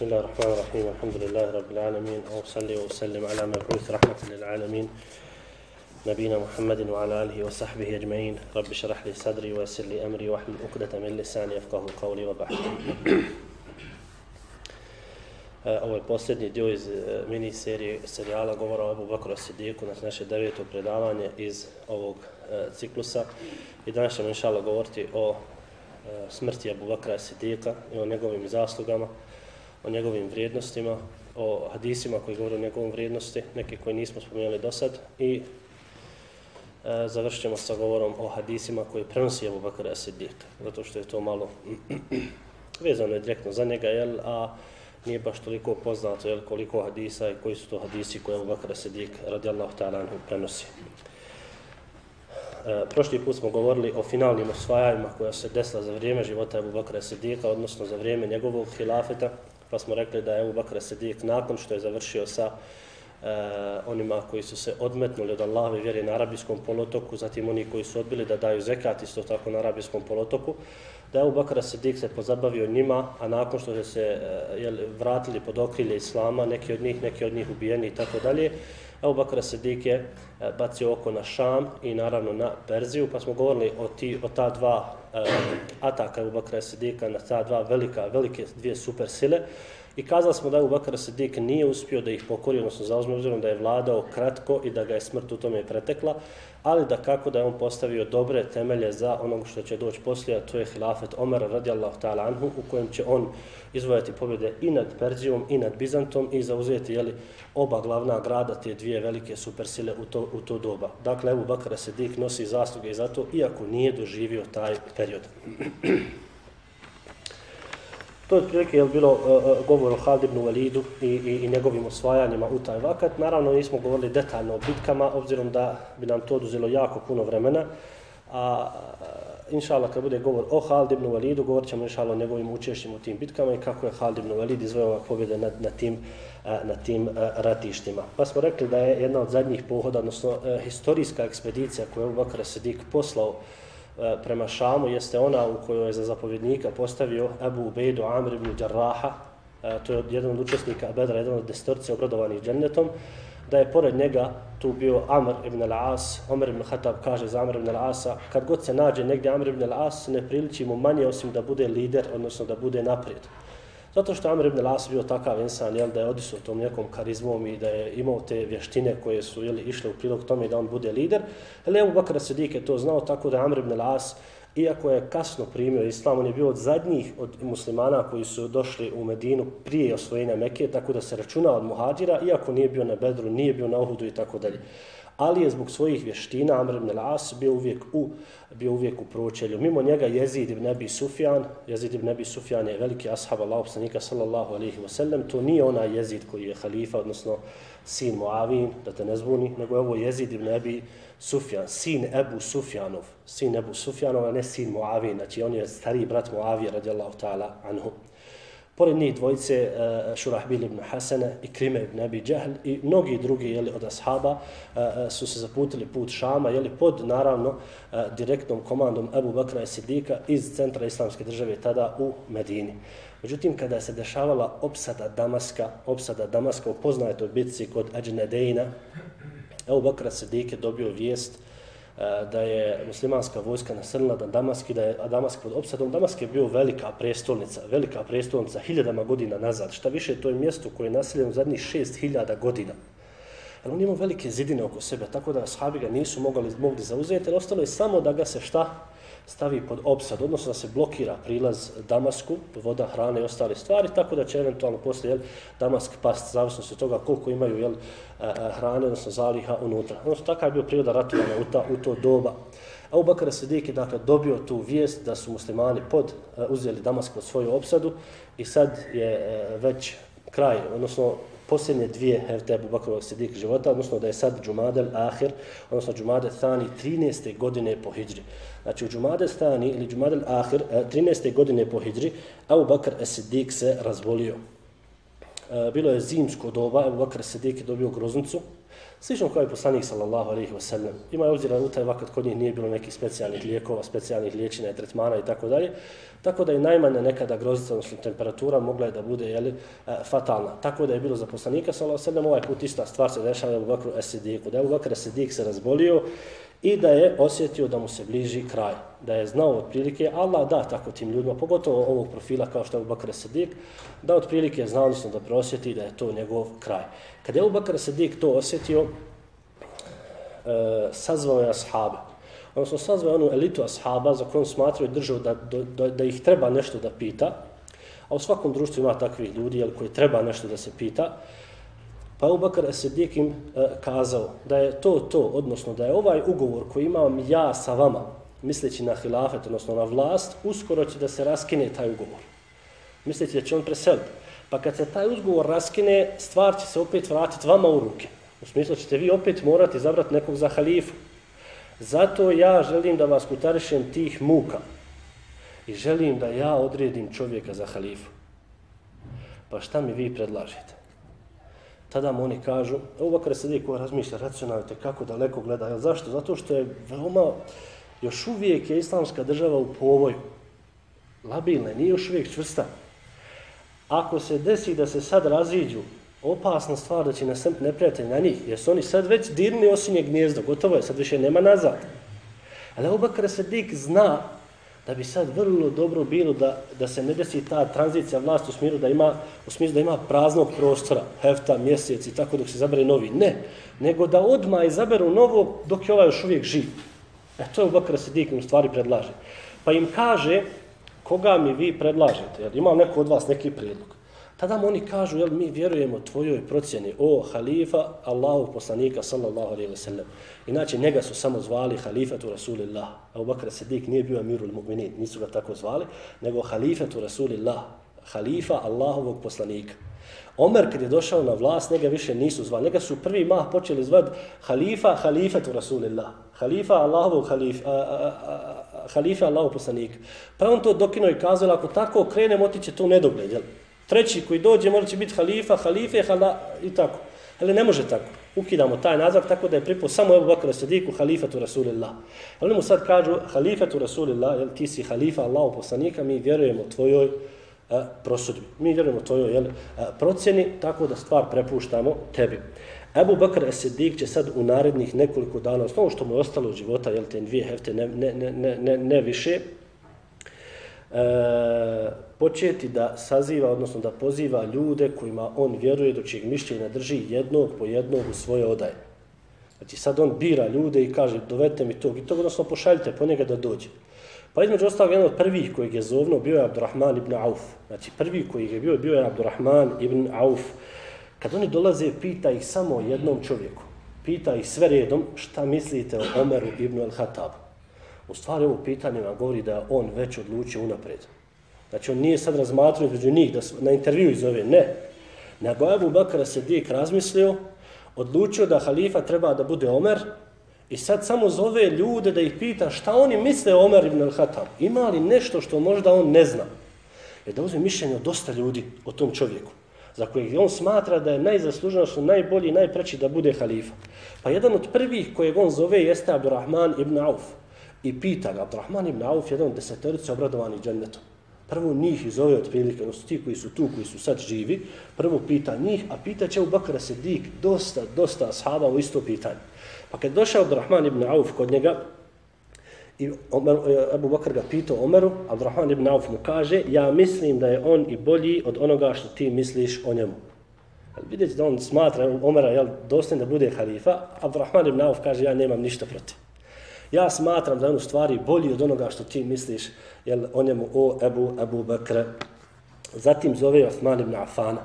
بسم الله الرحمن الرحيم الحمد لله رب العالمين وصلي وسلم على مبعوث رحمة للعالمين نبينا محمد وعلى آله وصحبه أجمعين رب اشرح لي صدري ويسر لي أمري واحلل عقدة من لساني يفقه قولي وبعد Ovo je posljednji dio iz e, mini serije serijala govora o Abu Bakru Sidiku, znači naše deveto predavanje iz ovog e, ciklusa. I danas ćemo inšala govoriti o e, smrti Abu Bakra Sidika i o njegovim zaslugama, o njegovim vrijednostima, o hadisima koji govore o njegovom vrijednosti, neke koje nismo spomenuli do sad i e, završit ćemo sa govorom o hadisima koji prenosi Abu Bakr Asidik, zato što je to malo vezano je direktno za njega, jel, a nije baš toliko poznato jel, koliko hadisa i koji su to hadisi koje Abu Bakr Asidik radijallahu ta'ala prenosi. E, prošli put smo govorili o finalnim osvajanjima koja se desila za vrijeme života Abu Bakra Sidika, odnosno za vrijeme njegovog hilafeta, pa smo rekli da je Ebu Bakr Sidik nakon što je završio sa e, onima koji su se odmetnuli od Allahove vjere na arabijskom polotoku, zatim oni koji su odbili da daju zekat isto tako na arabijskom polotoku, da je Ebu Sidik se pozabavio njima, a nakon što se, se e, jel, vratili pod okrilje Islama, neki od njih, neki od njih ubijeni i tako dalje, Ebu Bakr Sidik je eh, bacio oko na Šam i naravno na Perziju, pa smo govorili o, ti, o ta dva uh, ataka Ebu Bakr Sidika na ta dva velika, velike dvije super sile. I kazali smo da je Bakr Sidik nije uspio da ih pokori, odnosno zauzme obzirom da je vladao kratko i da ga je smrt u tome pretekla, ali da kako da je on postavio dobre temelje za onog što će doći poslije, a to je hilafet Omara radijallahu ta'ala anhu, u kojem će on izvojati pobjede i nad Perzijom i nad Bizantom i zauzeti jeli, oba glavna grada, te dvije velike supersile u to, u to doba. Dakle, Ebu Sidik nosi zasluge i zato, iako nije doživio taj period. To je otprilike je bilo uh, govor o Halid ibn Walidu i, i, i njegovim osvajanjima u taj vakat. Naravno, nismo govorili detaljno o bitkama, obzirom da bi nam to oduzelo jako puno vremena. A, inša Allah, kad bude govor o Halid ibn Walidu, govorit ćemo inša Allah o njegovim učešćima u tim bitkama i kako je Halid ibn Walid izvojao pobjede nad, na tim, e, na tim ratištima. Pa smo rekli da je jedna od zadnjih pohoda, odnosno historijska ekspedicija koju je Bakr Sedik poslao E, prema Šamu, jeste ona u kojoj je za zapovjednika postavio Abu Ubejdu Amr ibn Jarraha, e, to je jedan od učesnika Bedra, jedan od destorci obradovanih džennetom, da je pored njega tu bio Amr ibn al-As. Omer ibn Khattab kaže za Amr ibn al-Asa, kad god se nađe negdje Amr ibn al-As, ne priliči mu manje osim da bude lider, odnosno da bude naprijed. Zato što Amr ibn al-As bio takav insan, jel, da je odisao tom nekom karizmom i da je imao te vještine koje su jel, išle u prilog tome da on bude lider. Ali Ebu Bakr Sidik je to znao tako da Amr ibn al-As iako je kasno primio islam, on je bio od zadnjih od muslimana koji su došli u Medinu prije osvojenja Mekke, tako da se računa od muhađira, iako nije bio na Bedru, nije bio na Uhudu i tako dalje. Ali je zbog svojih vještina Amr ibn al-As bio uvijek u bio uvijek u pročelju. Mimo njega Jezid ibn Abi Sufjan, Jezid ibn Abi Sufjan je veliki ashab Allahu poslanika sallallahu alejhi ve sellem, to nije ona Jezid koji je halifa, odnosno sin Muavin, da te ne zbuni, nego je ovo Jezid ibn Abi Sufjan, sin Ebu Sufjanov, sin Ebu Sufjanov, a ne sin Muavin, znači on je stariji brat Muavija radijallahu ta'ala anhu. Pored njih dvojice, e, uh, Šurahbil ibn Hasene i Krime ibn Abi Džahl i mnogi drugi jeli, od ashaba uh, su se zaputili put Šama, jeli, pod naravno uh, direktnom komandom Abu Bakra i Sidika iz centra islamske države tada u Medini. Međutim, kada se dešavala opsada Damaska, opsada Damaska u poznajtoj bitci kod Ađnedeina, Abu Bakra Sidik je dobio vijest uh, E, da je muslimanska vojska nasrnila na Damask i da je Damask pod opsadom. Damask je bio velika prestolnica, velika prestolnica hiljadama godina nazad. Šta više, to je mjesto koje je naseljeno zadnjih šest hiljada godina. Ali on imao velike zidine oko sebe, tako da sahabi ga nisu mogli, mogli zauzeti, ali ostalo je samo da ga se šta stavi pod opsad, odnosno da se blokira prilaz Damasku, voda, hrane i ostale stvari, tako da će eventualno poslije jel, Damask past, zavisno se toga koliko imaju jel, e, e, hrane, odnosno zaliha unutra. Odnosno, takav je bio priroda ratovanja u, ta, u to doba. A u Bakara Sidik je dakle, dobio tu vijest da su muslimani pod, e, uzeli Damask pod svoju opsadu i sad je već kraj, odnosno posljednje dvije hevte Abu Bakrova Sidik života, odnosno da je sad Džumadel Ahir, odnosno Džumadel Thani 13. godine po Hidri. Znači u Džumadel Thani ili Džumadel Ahir 13. E, godine po Hidri, Abu Bakr se razvolio. E, bilo je zimsko doba, Abu Bakr Sidik je dobio groznicu, Slično kao i poslanik sallallahu alejhi ve sellem. Ima je obzira u taj vakat kod njih nije bilo nekih specijalnih lijekova, specijalnih liječenja i tretmana i tako dalje. Tako da je najmanja nekada grozica, odnosno temperatura, mogla je da bude je li, e, fatalna. Tako da je bilo za poslanika sallallahu alejhi ve sellem, Ovaj put ista stvar se dešava u Bakru Esidiku. Da je u Bakru Esidik se razbolio i da je osjetio da mu se bliži kraj. Da je znao otprilike, Allah da tako tim ljudima, pogotovo ovog profila kao što je Bakr Sadik, da otprilike je znao, odnosno da prosjeti da je to njegov kraj. Kada je Bakr Sadik to osjetio, e, sazvao je ashabe. Odnosno sazvao je onu elitu ashaba za kojom smatrao i držao da, da, da ih treba nešto da pita. A u svakom društvu ima takvih ljudi jel, koji treba nešto da se pita. Pa Abu Bakr As-Siddiq im e, kazao da je to to, odnosno da je ovaj ugovor koji imam ja sa vama, misleći na hilafet, odnosno na vlast, uskoro će da se raskine taj ugovor. Misleći da će on preseliti. Pa kad se taj ugovor raskine, stvar će se opet vratiti vama u ruke. U smislu ćete vi opet morati zabrati nekog za halifu. Zato ja želim da vas kutarišem tih muka. I želim da ja odredim čovjeka za halifu. Pa šta mi vi predlažete? Tada mu oni kažu, ovo bakar sedi ko ovaj razmišlja racionalno, te kako daleko gleda, jel zašto? Zato što je veoma, još uvijek je islamska država u povoju, labilne, nije još uvijek čvrsta. Ako se desi da se sad raziđu, opasna stvar da će nasrnt neprijatelj na njih, jer su oni sad već dirni osinje gnjezdo, gotovo je, sad više nema nazad. Ali Abu Bakr Sedik zna da bi sad vrlo dobro bilo da, da se ne desi ta tranzicija vlast u smislu da ima u smislu da ima praznog prostora, hefta, mjesec i tako dok se zabere novi. Ne, nego da odma izaberu novog dok je ovaj još uvijek živ. E to je u Bakra Sidik u stvari predlaže. Pa im kaže, koga mi vi predlažete? Jer imam neko od vas neki prijedlog. Tada mu oni kažu, jel, mi vjerujemo tvojoj procjeni o halifa Allahu poslanika sallallahu alaihi wa sallam. Inače, njega su samo zvali halifatu Rasulillah. Abu Bakr Siddiq nije bio amirul mu'minin, nisu ga tako zvali, nego halifatu Rasulillah, halifa Allahovog poslanika. Omer kad je došao na vlast, njega više nisu zvali. Njega su prvi mah počeli zvat halifa, halifatu Rasulillah. Halifa Allahovog halif, a, a, a, halifa Allahovog poslanika. Pa on to dokino i kazao, ako tako krenem, otiće to nedogled, jel? Treći koji dođe mora će biti halifa, halife, hala, i tako. Ali ne može tako. Ukidamo taj nazvak tako da je pripao samo Ebu Bakr Sadiku halifatu Rasulillah. Ali mu sad kažu halifatu Rasulillah, jel, ti si halifa Allahu poslanika, mi vjerujemo tvojoj a, prosudbi. Mi vjerujemo tvojoj jel, a, procjeni, tako da stvar prepuštamo tebi. Ebu Bakr Sadiq će sad u narednih nekoliko dana, osnovu što mu je ostalo od života, jel, te dvije hefte, ne, ne, ne, ne, ne više, e, početi da saziva, odnosno da poziva ljude kojima on vjeruje do čijeg mišljenja drži jednog po jednog u svoje odaje. Znači sad on bira ljude i kaže dovete mi tog i tog, odnosno pošaljite po njega da dođe. Pa između ostalog jedan od prvih kojeg je zovno bio je Abdurrahman ibn Auf. Znači prvi koji je bio bio je Abdurrahman ibn Auf. Kad oni dolaze, pita ih samo jednom čovjeku. Pita ih sve redom šta mislite o Omeru ibn al-Hatabu. U stvari ovo pitanje vam govori da on već odlučio unapred. Znači on nije sad razmatrao između njih da na intervju izove, ne. Nego Abu Bakr se dijek razmislio, odlučio da halifa treba da bude Omer i sad samo zove ljude da ih pita šta oni misle o Omer ibn al-Hatam. Ima li nešto što možda on ne zna? Jer da uzme mišljenje od dosta ljudi o tom čovjeku za kojeg on smatra da je najzasluženo, što najbolji najpreći da bude halifa. Pa jedan od prvih kojeg on zove jeste Abdurrahman ibn Auf. I pita ga, Abdurrahman ibn Auf, jedan od desetorice obradovani džennetom. Prvo njih iz ove otprilike, odnosno ti koji su tu, koji su sad živi, prvo pita njih, a pita će u Bakara Sedik dosta, dosta ashaba u isto pitanje. Pa kad došao Abdurrahman ibn Auf kod njega, i Omer, e, Abu Bakr ga pitao Omeru, Abdurrahman ibn Auf mu kaže, ja mislim da je on i bolji od onoga što ti misliš o njemu. Ali vidite da on smatra Omera jel, dostan da bude halifa, Abdurrahman ibn Auf kaže, ja nemam ništa protiv. Ja smatram da je on u stvari bolji od onoga što ti misliš jel, o njemu, o Ebu, Ebu Bekre. Zatim zove Osman ibn Afana.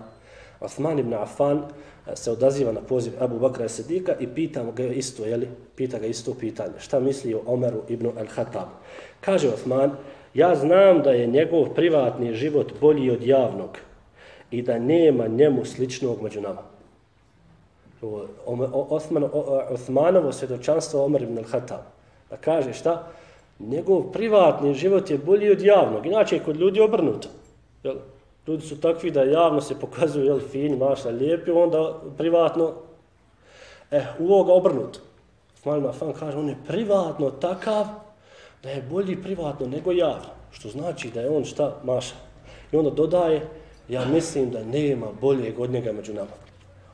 Osman ibn Affan e, se odaziva na poziv Abu Bakra Sedika i pita ga isto, jeli, pita ga isto pitanje. Šta misli o Omeru ibn al-Hatab? Kaže Osman, ja znam da je njegov privatni život bolji od javnog i da nema njemu sličnog među nama. Osman, Osmanovo svjedočanstvo Omer ibn al-Hatab da kaže šta, njegov privatni život je bolji od javnog. Inače je kod ljudi obrnuto. Jel? Ljudi su takvi da javno se pokazuju jel, fini, mašta, lijepi, onda privatno. E, u ovoga obrnuto. Osman Fan kaže, on je privatno takav da je bolji privatno nego javno. Što znači da je on šta maša. I onda dodaje, ja mislim da nema boljeg od njega među nama.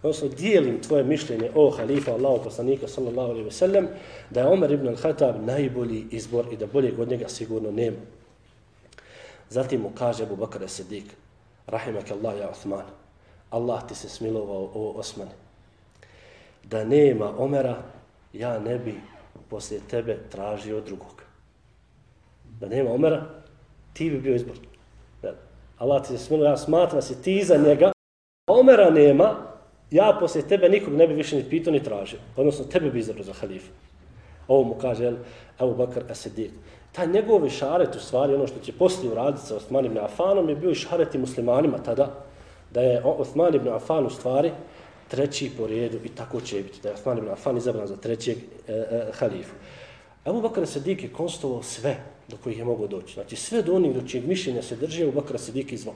Odnosno, dijelim tvoje mišljenje o halifa Allahu poslanika sallallahu alaihi ve sellem, da je Omer ibn al-Khattab najbolji izbor i da boljeg od njega sigurno nema. Zatim mu kaže Abu Bakr Sidik, rahimak Allah ja Osman, Allah ti se smilovao o Osman. Da nema Omera, ja ne bi poslije tebe tražio drugog. Da nema Omera, ti bi bio izbor. Allah ti se smilovao, ja smatram se si ti za njega. Omera nema, ja poslije tebe nikog ne bi više ni pitao ni tražio. Odnosno, tebe bi izabrao za halifu. Ovo mu kaže Abu Bakr Asidik Ta njegov šaret, u stvari, ono što će poslije uraditi sa Osman ibn Afanom, je bio i šaret i muslimanima tada, da je Osman ibn Afan u stvari treći po redu i tako će biti, da je Osman ibn Afan izabran za trećeg e, e, halifu. Ebu Bakr Sedik je konstovao sve do kojih je mogao doći. Znači sve do onih do čijeg mišljenja se drži, Ebu Bakr Sedik je zvao.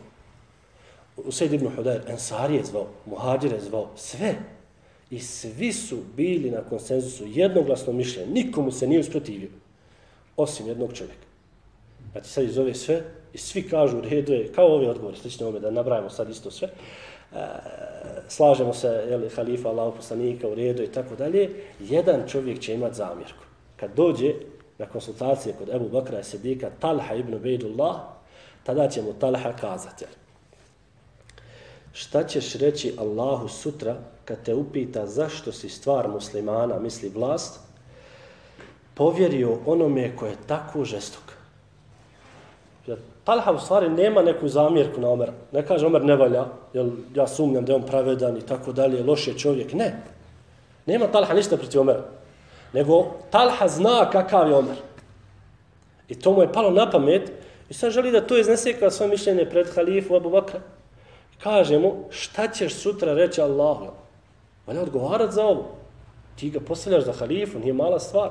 Usaid ibn Hudajr, Ensar je zvao, Muhađir je zvao, sve. I svi su bili na konsenzusu jednoglasno mišljenje. Nikomu se nije usprotivio osim jednog čovjeka. Znači sad iz ove sve, i svi kažu u redu je, kao ove odgovore, slične ove, da nabrajamo sad isto sve, e, slažemo se, je li, halifa, Allah, poslanika, u redu i tako dalje, jedan čovjek će imati zamjerku. Kad dođe na konsultacije kod Ebu Bakra i Sedika, Talha ibn Bejdullah, tada će mu Talha kazati, šta ćeš reći Allahu sutra kad te upita zašto si stvar muslimana, misli vlast, povjerio onome koje je tako žestok. Talha u stvari nema neku zamjerku na Omer. Ne kaže Omer ne valja, jer ja sumnjam da je on pravedan i tako dalje, loš je čovjek. Ne. Nema Talha ništa protiv Omera. Nego Talha zna kakav je Omer. I to mu je palo na pamet i sad želi da to iznese kao svoje mišljenje pred halifu Abu Bakra. Kaže mu, šta ćeš sutra reći Allahu? Valja odgovarat za ovo. Ti ga postavljaš za halifu, nije mala stvar.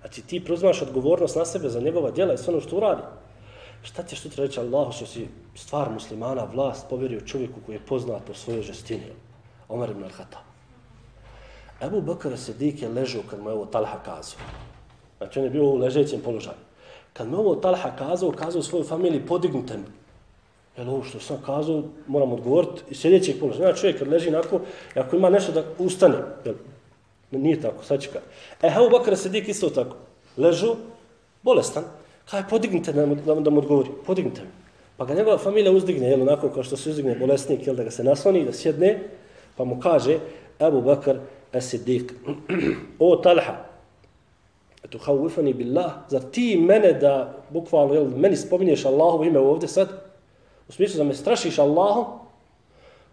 Znači ti preuzmaš odgovornost na sebe za njegova djela i sve ono što uradi. Šta ćeš sutra reći Allahu što si stvar muslimana, vlast, povjerio čovjeku koji je poznat po svojoj žestini? Omar ibn al-Khattab. Ebu Bakr Sedik je ležao kad mu je ovo Talha kazao. Znači on je bio u ležećem položaju. Kad mu ovo Talha kazao, kazao svojoj familiji, podignite mi. Jel ovo što sam kazao, moram odgovoriti iz sljedećeg položaja. Znači čovjek kad leži inako, ako ima nešto da ustane, jel, Nije tako, sad čeka. E, Havu Bakr Sedik isto tako. Ležu, bolestan. Kaj, podignite da, da, da mu odgovori. Podignite mi. Pa ga njegova familija uzdigne, jel, onako kao što se uzdigne bolesnik, jel, da ga se nasloni, da sjedne, pa mu kaže, Ebu Bakr Sedik, o Talha, eto, hauifani billah, zar ti mene da, bukvalno, jel, meni spominješ Allahovo ime ovdje sad, u smislu da me strašiš Allahom,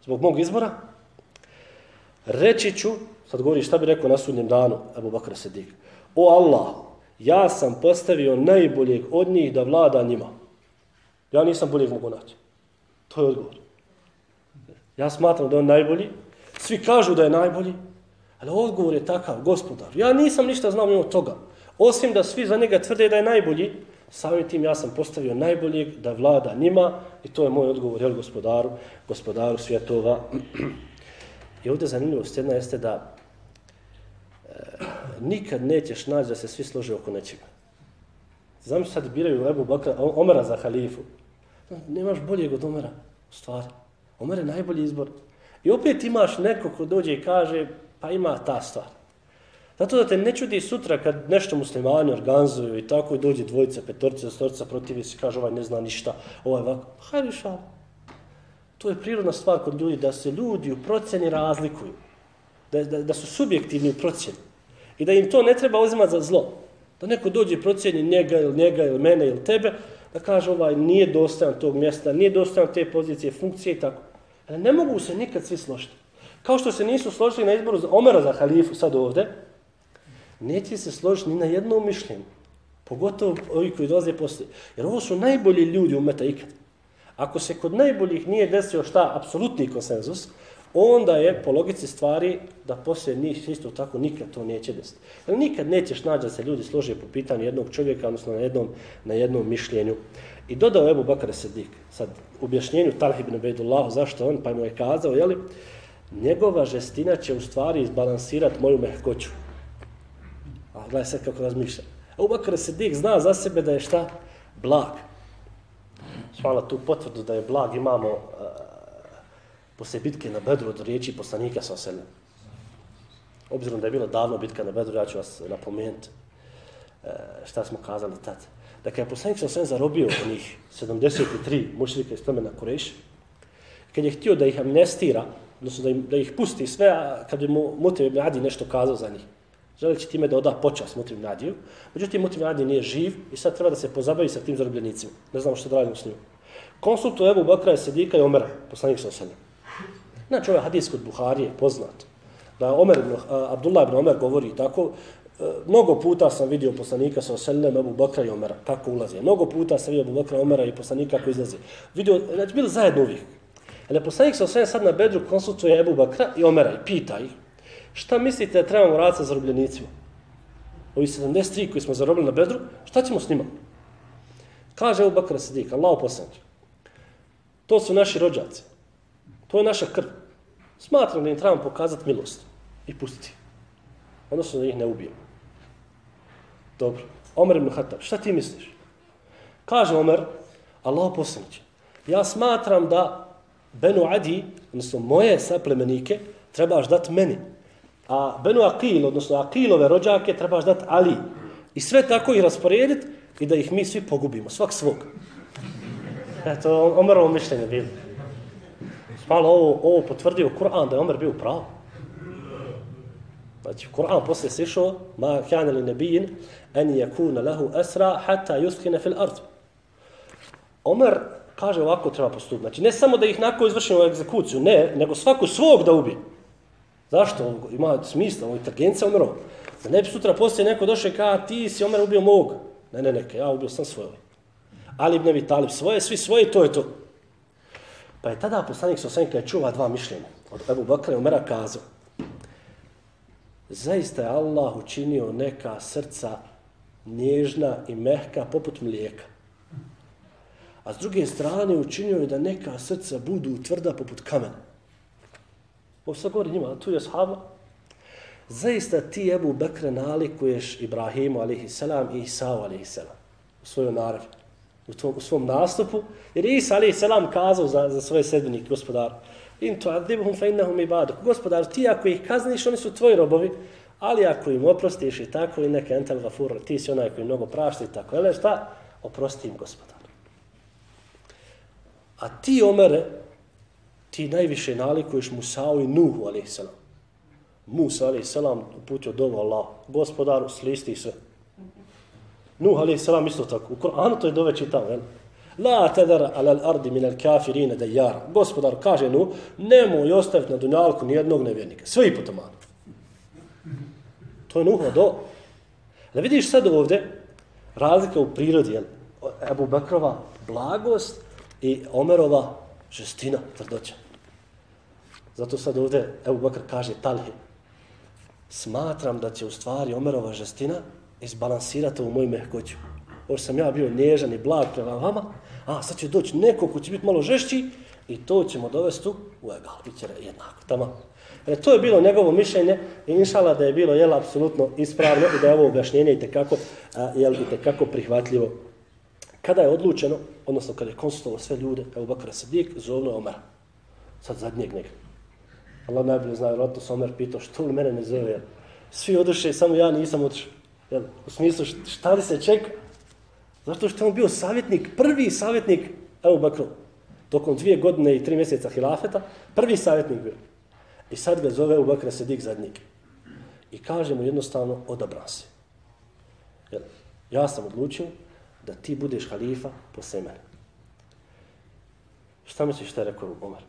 zbog mog izbora, reći ću Sad govori šta bi rekao na sudnjem danu Abu Bakr Sedik. O Allah, ja sam postavio najboljeg od njih da vlada njima. Ja nisam boljeg mogu naći. To je odgovor. Ja smatram da je on najbolji. Svi kažu da je najbolji. Ali odgovor je takav, gospodar. Ja nisam ništa znao mimo toga. Osim da svi za njega tvrde da je najbolji, samim tim ja sam postavio najboljeg da vlada njima i to je moj odgovor, jel gospodaru, gospodaru svjetova. I ovdje zanimljivost jedna jeste da e, nikad nećeš naći da se svi slože oko nečega. Znam sad biraju Ebu Bakra, Omera za halifu. Nemaš boljeg od Omera, stvari. Omer je najbolji izbor. I opet imaš neko ko dođe i kaže, pa ima ta stvar. Zato da te ne čudi sutra kad nešto muslimani organizuju i tako i dođe dvojica, petorca, storca, protiv i se kaže ovaj ne zna ništa, ovaj ovako. Pa hajde šal. To je prirodna stvar kod ljudi, da se ljudi u procjeni razlikuju. Da, da, da su subjektivni u procjeni. I da im to ne treba uzimati za zlo. Da neko dođe i procjeni njega ili njega ili mene ili tebe, da kaže ovaj nije dostajan tog mjesta, nije dostajan te pozicije, funkcije i tako. Ali ne mogu se nikad svi složiti. Kao što se nisu složili na izboru za Omera za halifu sad ovde, neće se složiti ni na jednom mišljenju. Pogotovo ovi koji dolaze poslije. Jer ovo su najbolji ljudi u ikad. Ako se kod najboljih nije desio šta, apsolutni konsenzus, onda je po logici stvari da poslije njih isto tako nikad to neće desiti. Ali nikad nećeš naći da se ljudi slože po pitanju jednog čovjeka, odnosno na jednom, na jednom mišljenju. I dodao Ebu Bakar Sedik, sad u objašnjenju Talh ibn Bejdullahu, zašto on, pa mu je kazao, jeli, njegova žestina će u stvari izbalansirati moju mehkoću. A gledaj sad kako razmišlja. Abu Bakr Sedik zna za sebe da je šta? Blag. Hvala tu potvrdu da je blag imamo e, uh, posle bitke na Bedru od riječi poslanika sa oselem. Obzirom da je bila davno bitka na Bedru, ja ću vas napomenuti uh, šta smo kazali tad. Dakle, poslanik sa oselem zarobio onih 73 mušlika iz plemena Kureš, kad je htio da ih amnestira, odnosno da, im, da ih pusti sve, a kad bi mu Mutim ibn Adi nešto kazao za njih, želeći time da oda počas Mutim Nadiju. Međutim Mutim Nadije nije živ i sad treba da se pozabavi sa tim zarobljenicima. Ne znamo što da radimo s njim. Konsultu Ebu Bakra je Sedika i Omera, poslanik sa oselem. Znači, ovaj hadis kod Buharije poznat. Da Omer, uh, Abdullah ibn Omer govori tako, uh, mnogo puta sam vidio poslanika sa oselem Ebu Bakra i Omera, kako ulaze. Mnogo puta sam vidio Ebu Bakra i Omera i poslanika kako izlaze. Vidio, znači, bili zajedno uvijek. Ali poslanik sa oselem sad na bedru konsultuje Ebu Bakra i Omera i pita ih, šta mislite da trebamo raditi sa zarobljenicima? Ovi 73 koji smo zarobili na bedru, šta ćemo s njima? Kaže Ebu Bakr Sidik, Allah poslanik, to su naši rođaci. To je naša krv. Smatram da im trebamo pokazati milost i pustiti. Odnosno da ih ne ubijemo. Dobro. Omer ibn Hatab, šta ti misliš? Kaže Omer, Allah poslaniće, ja smatram da Benu Adi, odnosno moje saplemenike, trebaš dati meni. A Benu Akil, odnosno Akilove rođake, trebaš dati Ali. I sve tako ih rasporediti i da ih mi svi pogubimo, svak svog. Eto, Omerovo mišljenje bilo. Malo ovo, ovo potvrdio Kur'an da je Omer bio pravo. Znači, Kur'an poslije se išao, ma kjane li nebijin, en jakuna lehu esra, hata yuskine fil ard. Omer kaže ovako treba postupiti. Znači, ne samo da ih nakon izvršimo egzekuciju, ne, nego svaku svog da ubije. Zašto? Ima smisla, on je inteligencija Omerova. Da ne bi sutra poslije neko došao i kada ti si Omer ubio mog. Ne, ne, neka, ja ubio sam svoj. Ali ibn Abi Talib svoje, svi svoje, to je to. Pa je tada poslanik sa osam je čuva dva mišljenja od Ebu Bakra i Umera kazao zaista je Allah učinio neka srca nježna i mehka poput mlijeka. A s druge strane učinio je da neka srca budu tvrda poput kamena. Ovo sad govori njima, tu je sahaba. Zaista ti Ebu Bekre nalikuješ Ibrahimu a.s. i Isao a.s. u svojoj naravi u, tom, u svom nastupu, jer Isa a.s. kazao za, za svoje sedbenike, gospodar, in to adibuhum fe innahum ibaduk. Gospodar, ti ako ih kazniš, oni su tvoji robovi, ali ako im oprostiš i tako, i neke entel gafur, ti si onaj koji mnogo prašta i tako. Jel, šta? Oprosti im, gospodar. A ti, Omere, ti najviše nalikuješ Musa'u i Nuhu, a.s. Musa, a.s. uputio dovo Allah. Gospodaru, slisti se. Nuh a.s. isto tako. U Koranu to je dove čitao, jel? La tedara alal ardi min al kafirina da jara. Gospodar kaže Nuh, nemoj ostaviti na dunjalku nijednog nevjernika. Sve i potomano. To je Nuhova do. Da vidiš sad ovdje razlika u prirodi, jel? Ebu Bekrova blagost i Omerova žestina, tvrdoća. Zato sad ovdje Ebu Bakr kaže Talhi. Smatram da će u stvari Omerova žestina izbalansirati ovu moju mehkoću. Ovo sam ja bio nježan i blag prema vama, a sad će doći neko ko će biti malo žešći i to ćemo dovesti u egal, bit će jednako, tamo. E, to je bilo njegovo mišljenje i inšala da je bilo jel, apsolutno ispravno i da je ovo objašnjenje i tekako, a, jel, i tekako prihvatljivo. Kada je odlučeno, odnosno kada je konsultovo sve ljude, Ebu Bakr Sadik, zovno Omer. Sad zadnjeg njega. Allah najbolje zna, vjerojatno se Omer pitao, što li mene ne zove? Svi oduše, samo ja nisam odušao. Jel, u smislu šta li se čeka? Zato što je on bio savjetnik, prvi savjetnik Ebu Bakru. Tokom dvije godine i tri mjeseca hilafeta, prvi savjetnik bio. I sad ga zove Ebu Bakra Sedik zadnjik. I kaže mu jednostavno, odabran si. Jel, ja sam odlučio da ti budeš halifa posle mene. Šta misliš šta je rekao Omar?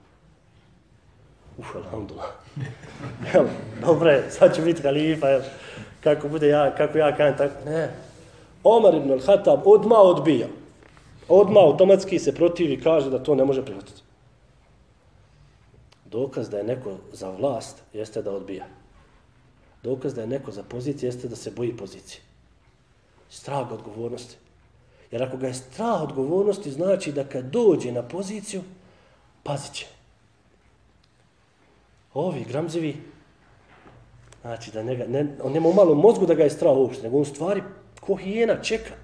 Uf, alhamdulillah. Jel, dobre, sad će biti halifa, jel kako bude ja, kako ja kažem tako. Ne. Omar ibn al-Hatab odma odbija. Odma automatski se protivi i kaže da to ne može prihvatiti. Dokaz da je neko za vlast jeste da odbija. Dokaz da je neko za poziciju jeste da se boji pozicije. Strah odgovornosti. Jer ako ga je strah odgovornosti, znači da kad dođe na poziciju, pazit će. Ovi gramzivi, znači da njega, ne, on nema malo mozgu da ga je strao uopšte, nego on stvari ko hijena čeka.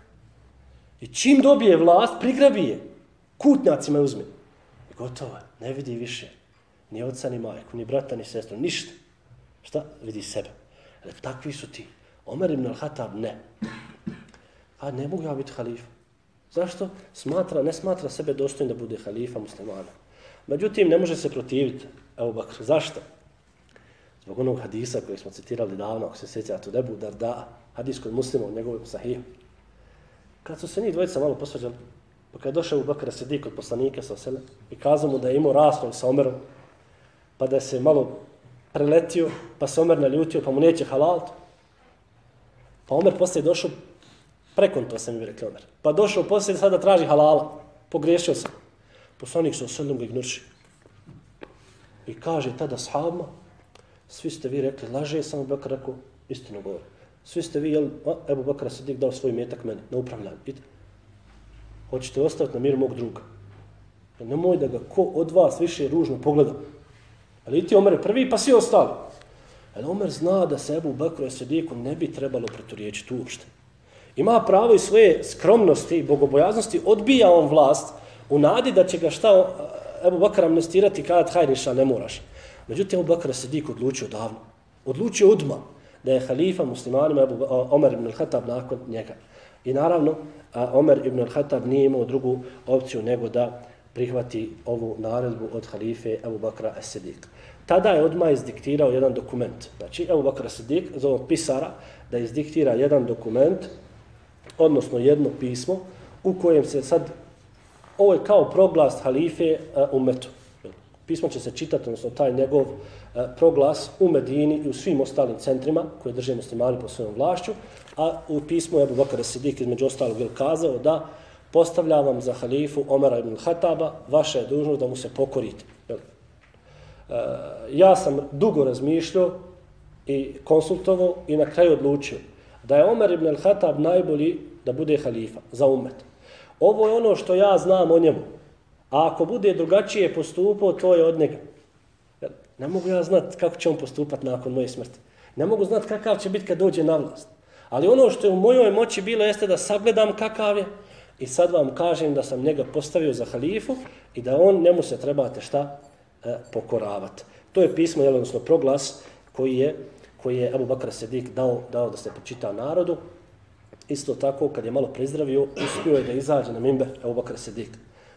I čim dobije vlast, prigrabi je. Kutnjacima uzme. I gotovo je. Ne vidi više. Ni oca, ni majku, ni brata, ni sestru. Ništa. Šta? Vidi sebe. Ali takvi su ti. Omer ibn al-Hatab ne. A ne mogu ja biti halifa. Zašto? Smatra, ne smatra sebe dostojno da bude halifa muslimana. Međutim, ne može se protiviti. Evo Bakr, zašto? Zbog onog hadisa koji smo citirali davno, ako se sjeća, to debu dar da, hadis kod muslima u njegovom sahiju. Kad su se njih dvojica malo posvađali, pa kad je došao u Bakr Sidik od poslanika sa sele i kazao mu da je imao rasprav sa Omerom, pa da se malo preletio, pa se Omer naljutio, pa mu neće halal. Pa Omer poslije došao, prekon to sam mi rekli Omer, pa došao poslije da sada traži halala, pogriješio sam. Poslanik sa selem ga ignorši. I kaže tada sahabima, svi ste vi rekli, laže samo Bakr rekao, istinu govori. Svi ste vi, jel, a, Ebu Bakr Sidik dao svoj metak meni, na upravljanje. Vidite? Hoćete ostaviti na mir mog druga. Ja nemoj da ga ko od vas više ružno pogleda. Ali ti Omer prvi, pa svi ostali. Ali Omer zna da se Ebu Bakr Sidiku ne bi trebalo pretoriječiti uopšte. Ima pravo i svoje skromnosti i bogobojaznosti, odbija on vlast u nadi da će ga šta Ebu Bakr amnestirati kada hajniša ne moraš. Međutim, Ebu Bakr Sidik odlučio davno. Odlučio odma da je halifa muslimanima Ebu, Omer ibn al-Hatab nakon njega. I naravno, Omer ibn al-Hatab nije imao drugu opciju nego da prihvati ovu naredbu od halife Ebu Bakra as-Siddiq. Tada je odmah izdiktirao jedan dokument. Znači, Ebu Bakr as-Siddiq zove pisara da izdiktira jedan dokument, odnosno jedno pismo, u kojem se sad, ovo je kao proglas halife eh, uh, umetu. Pismo će se čitati, odnosno taj njegov eh, proglas u Medini i u svim ostalim centrima koje drže muslimani po svojom vlašću, a u pismu Ebu Bakar Sidik između ostalog je kazao da postavljam za halifu Omara ibn Hataba, vaša je dužnost da mu se pokorite. E, ja sam dugo razmišljao i konsultovao i na kraju odlučio da je Omer ibn al-Hatab najbolji da bude halifa za umet. Ovo je ono što ja znam o njemu. A ako bude drugačije postupao, to je od njega. Ne mogu ja znat kako će on postupati nakon moje smrti. Ne mogu znat kakav će biti kad dođe na vlast. Ali ono što je u mojoj moći bilo jeste da sagledam kakav je i sad vam kažem da sam njega postavio za halifu i da on njemu se trebate šta e, pokoravati. To je pismo, jel, odnosno proglas koji je, koji je Abu Bakr Sedik dao, dao da se počita narodu. Isto tako, kad je malo prezdravio, uspio je da izađe na mimber Ebu Bakr Sedik.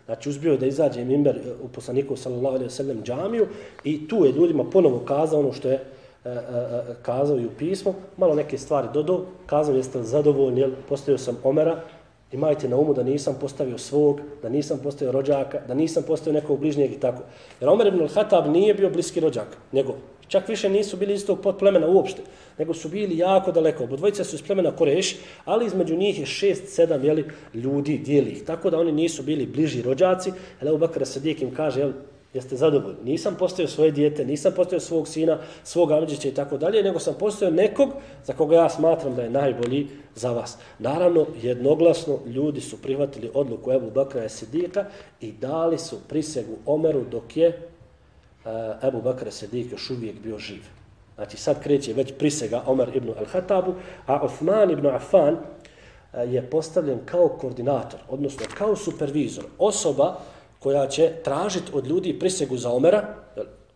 Znači, uzbio da izađe mimber e, u poslaniku sallallahu alaihi sallam džamiju i tu je ljudima ponovo kazao ono što je e, e, e, kazao i u pismu, malo neke stvari dodao, kazao jeste li zadovoljni, jel, postavio sam Omera, imajte na umu da nisam postavio svog, da nisam postavio rođaka, da nisam postavio nekog bližnjeg i tako. Jer Omer ibn al-Hatab nije bio bliski rođak, nego Čak više nisu bili istog pod plemena uopšte, nego su bili jako daleko. Obodvojica su iz plemena Koreš, ali između njih je šest, sedam jeli, ljudi dijeli Tako da oni nisu bili bliži rođaci. Evo Bakara Sadik im kaže, jel, jeste zadovoljni. Nisam postao svoje dijete, nisam postao svog sina, svog amđića i tako dalje, nego sam postao nekog za koga ja smatram da je najbolji za vas. Naravno, jednoglasno ljudi su prihvatili odluku Ebu Bakra Sidika i dali su prisegu Omeru dok je Eh, Ebu Bakr Sedik još uvijek bio živ. Znači sad kreće već prisega Omer ibn al-Hatabu, a Osman ibn Affan eh, je postavljen kao koordinator, odnosno kao supervizor, osoba koja će tražiti od ljudi prisegu za Omera,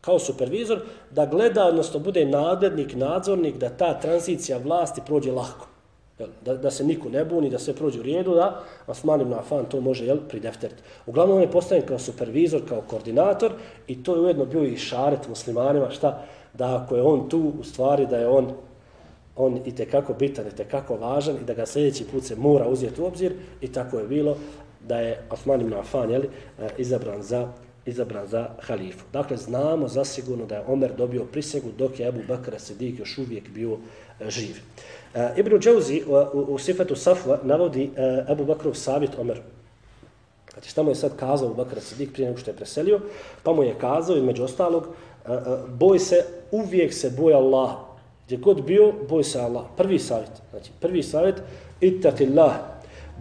kao supervizor, da gleda, odnosno bude nadlednik, nadzornik, da ta tranzicija vlasti prođe lahko. Da, da se niko ne buni, da sve prođe u rijedu, da Osman ibn Affan to može jel, pridefteriti. Uglavnom on je postavljen kao supervizor, kao koordinator i to je ujedno bio i šaret muslimanima, šta, da ako je on tu, u stvari da je on on i tekako bitan, i tekako važan i da ga sljedeći put se mora uzeti u obzir i tako je bilo da je Osman ibn Affan jel, eh, izabran za izabran za halifu. Dakle, znamo zasigurno da je Omer dobio prisegu dok je Ebu Bakr Sidik još uvijek bio živ. Eh, ibn Džauzi u, u, u Sifetu Safva navodi uh, Abu Bakrov savjet Omer. Znači šta mu je sad kazao Abu Bakr Sidik prije nego što je preselio, pa mu je kazao između ostalog, uh, boj se, uvijek se boj Allah. Gdje god bio, boj se Allah. Prvi savjet. Znači prvi savjet, ittaqillah.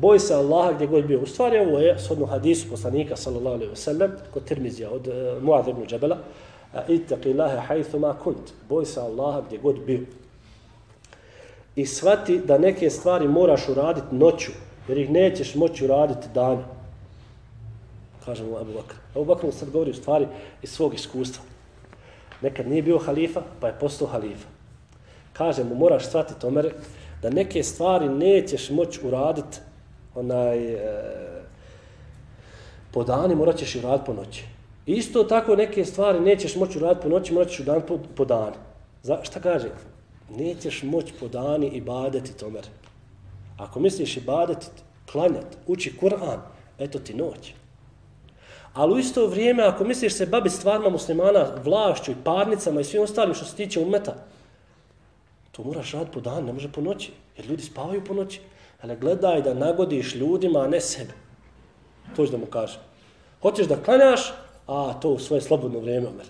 Boj se Allaha gdje god bio. U stvari ovo je shodno hadisu poslanika sallallahu alaihi ve sellem kod Tirmizija od uh, Muad ibn Džabela, Ittaqi Allahe ma kunt. Boj se Allaha gdje god bio. I shvati da neke stvari moraš uraditi noću, jer ih nećeš moći uraditi dan. Kaže mu Abu Bakr. Abu Bakr mu sad govori u stvari iz svog iskustva. Nekad nije bio halifa, pa je postao halifa. Kaže mu, moraš shvatiti, Omer, da neke stvari nećeš moći uraditi onaj, e, po dani, morat ćeš uraditi po noći. Isto tako neke stvari nećeš moći uraditi po noći, morat ćeš uraditi po, po dani. Za, šta kaže? Nećeš moći po dani i badeti, Tomer. Ako misliš i badeti, uči Kur'an, eto ti noć. Ali u isto vrijeme, ako misliš se babi stvarima muslimana, vlašću i parnicama i svim ostalim što se tiče umeta, to moraš raditi po dan, ne može po noći, jer ljudi spavaju po noći. Ali gledaj da nagodiš ljudima, a ne sebe. To da mu kažem. Hoćeš da klanjaš, a to u svoje slobodno vrijeme, Omer.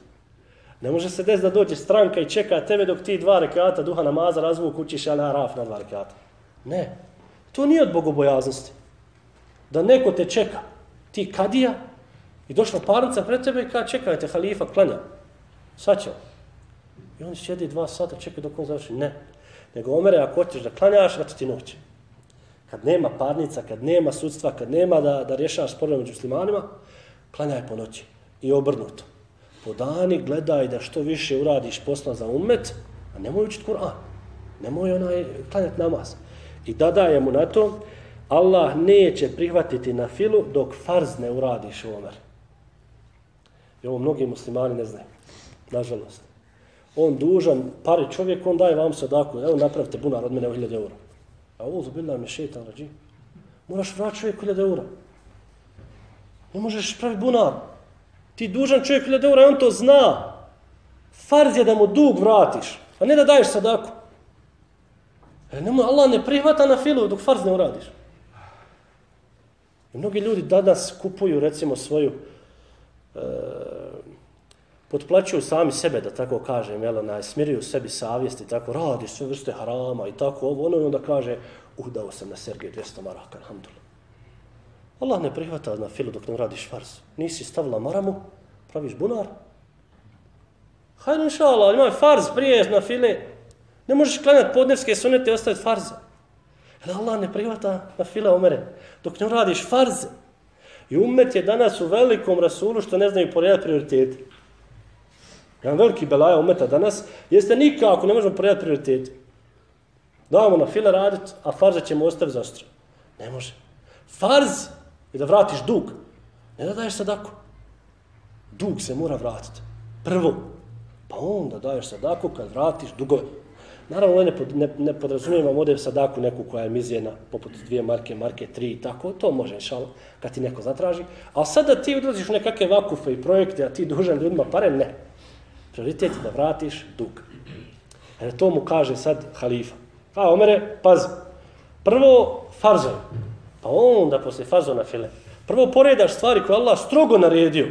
Ne može se desiti da dođe stranka i čeka tebe dok ti dva rekata duha namaza razvuk učiš ala raf na dva rekata. Ne. To nije od bogobojaznosti. Da neko te čeka. Ti kadija, I došla parnica pred tebe i kada čekajte, halifa klanja. Sad će. I on sjedi dva sata, čekaj dok on završi. Ne. Nego omere, ako hoćeš da klanjaš, vrati ti noć. Kad nema parnica, kad nema sudstva, kad nema da, da rješavaš sporove među muslimanima, klanjaj po noći. I obrnuto. Po dani gledaj da što više uradiš posla za umet, a nemoj učiti Kur'an. Nemoj onaj klanjati namaz. I da daje mu na to, Allah neće prihvatiti na filu dok farz ne uradiš u omer. I ovo mnogi muslimani ne znaju. Nažalost. On dužan, pari čovjek, on daje vam sadaku. Evo napravite bunar od mene u 1000 eura. A ovo zubila mi šetan rađi. Moraš vrati čovjek 1000 eura. Ne možeš pravi bunar. Ti dužan čovjek 1000 eura, on to zna. Farz je da mu dug vratiš, a ne da daješ sadaku. E, nemoj, Allah ne prihvata na filu dok farz ne uradiš. I mnogi ljudi danas kupuju, recimo, svoju e, potplaćuju sami sebe, da tako kažem, jel, onaj, smiruju sebi savjest i tako, radi sve vrste harama i tako, ovo, ono, i onda kaže, udao sam na Sergej 200 maraka, alhamdulillah. Allah ne prihvata na filu dok ne radiš farz. Nisi stavila maramu, praviš bunar. Hajde, inša Allah, imaj farz prije na file. Ne možeš klanjati podnevske sunete i ostaviti farze. Jer Allah ne prihvata na file omere. Dok ne radiš farze. I umet je danas u velikom rasulu što ne znaju poredati prioriteti. Jedan veliki belaja umeta danas jeste nikako ne možemo poredati prioriteti. Damo na file raditi, a farze ćemo ostaviti za ostro. Ne može. Farz i da vratiš dug. Ne da daješ sadaku. Dug se mora vratiti. Prvo. Pa onda daješ sadaku kad vratiš dugove. Naravno, ne, ne, ne podrazumijem ovdje sadaku neku koja je mizijena, poput dvije marke, marke tri i tako, to može, šalo, kad ti neko zatraži. A sada ti odlaziš u nekakve vakufe i projekte, a ti dužan ljudima pare, ne. Prioritet je da vratiš dug. Jer to mu kaže sad halifa. A, omere, pazi. Prvo, farzon. Pa onda posle fazona file. Prvo poredaš stvari koje Allah strogo naredio.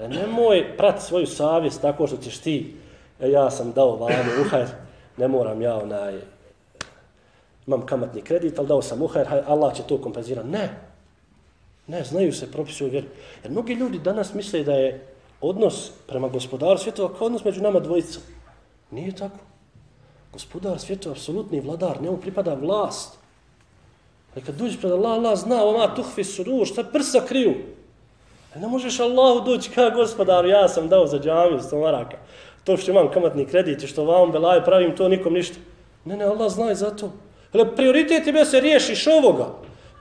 E, nemoj prati svoju savjest tako što ćeš ti, e, ja sam dao vani uhajr, ne moram ja onaj, imam kamatni kredit, ali dao sam uhajr, Allah će to kompenzirati. Ne. Ne, znaju se propisuju vjeru. Jer mnogi ljudi danas misle da je odnos prema gospodaru svjetova kao odnos među nama dvojicom. Nije tako. Gospodar svjetova, apsolutni vladar, njemu pripada vlast. Ali kad dođeš pred Allah, Allah zna, oma tuhfi sudur, šta prsa kriju. E ne možeš Allahu doći kao gospodaru, ja sam dao za džamiju, sto maraka to što imam kamatni kredit i što vam belaje pravim, to nikom ništa. Ne, ne, Allah zna i za to. Ale prioritet je se riješiš ovoga.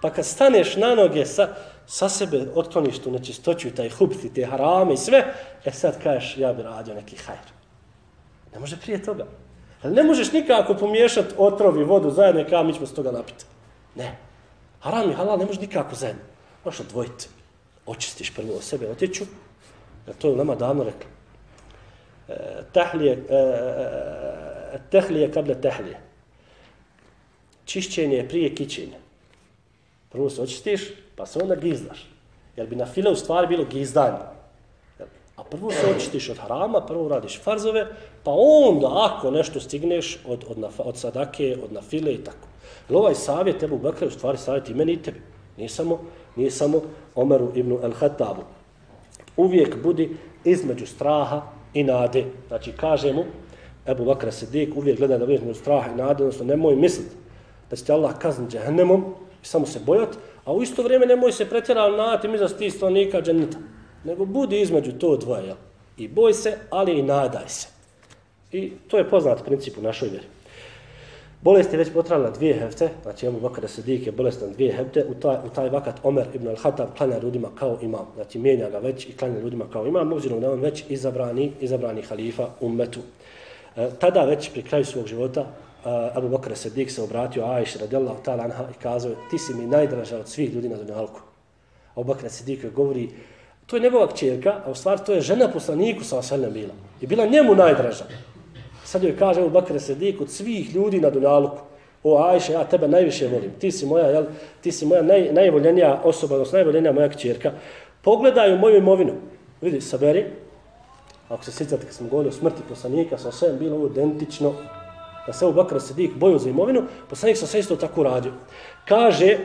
Pa kad staneš na noge, sa, sa sebe otkloniš tu nečistoću taj hubti, te harame i sve, e sad kažeš, ja bi radio neki hajr. Ne može prije toga. Ali ne možeš nikako pomiješati otrov i vodu zajedno i kao mi ćemo s toga napiti. Ne. Haram i halal ne može nikako zajedno. Možeš odvojiti. Očistiš prvo od sebe, otjeću. Jer to je nama davno rekli e, tahlije, e, e, tahlije kable tehlije. Čišćenje je prije kićenja. Prvo se očistiš, pa se onda gizdaš. Jer bi na file u stvari bilo gizdanje. A prvo se očistiš od harama, prvo radiš farzove, pa onda ako nešto stigneš od, od, na, od sadake, od nafile i tako. Ali ovaj savjet Ebu Bekra u stvari savjet i meni i tebi. Nije samo, nije samo Omeru ibn al-Hatabu. Uvijek budi između straha i nade. Znači, kaže mu, Ebu Bakr Sidik uvijek gleda da između straha i nade, odnosno nemoj misliti da će Allah kazniti džahnemom i samo se bojati, a u isto vrijeme nemoj se pretjerati nadati mi za sti stanovnika dženeta. Nego budi između to dvoje, jel? I boj se, ali i nadaj se. I to je poznat princip u našoj vjeri. Bolest je već potrala dvije hefte, znači Abu Bakr Sidik je bolestan dvije hefte, u taj, u taj vakat Omer ibn al-Hatab klanja ljudima kao imam, znači mijenja ga već i klanja ljudima kao imam, obzirom da on već izabrani, izabrani halifa ummetu. E, tada već pri kraju svog života e, uh, Abu Bakr Sidik se obratio Aisha radijallahu ta'ala anha i kazao ti si mi najdraža od svih ljudi na dunjalku. Abu Bakr Sidik govori to je njegova kćerka, a u stvari to je žena poslaniku sa vaseljem bila. I bila njemu najdraža. Sad joj kaže Abu Bakr Sidik od svih ljudi na Dunjaluku. O Ajša, ja tebe najviše volim. Ti si moja, jel, ti si moja naj, najvoljenija osoba, odnosno najvoljenija moja kćerka. Pogledaj u moju imovinu. Vidi, saberi, ako se sjećate kad smo govorili o smrti poslanika, sa osvijem bilo ovo identično, da se u Bakra Sidik boju za imovinu, poslanik sa sve isto tako radio. Kaže,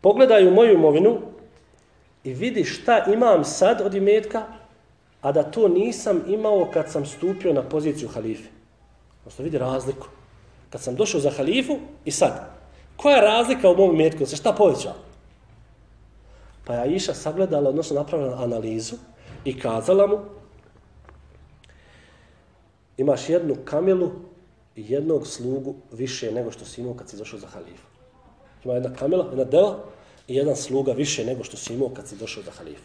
pogledaj u moju imovinu i vidi šta imam sad od imetka, a da to nisam imao kad sam stupio na poziciju halife. Odnosno vidi razliku. Kad sam došao za halifu i sad. Koja je razlika u mom imetku? Se šta povećao? Pa je Aisha sagledala, odnosno napravila analizu i kazala mu imaš jednu kamelu i jednog slugu više nego što si imao kad si došao za halifu. Ima jedna kamela, jedna deva i jedan sluga više nego što si imao kad si došao za halifu.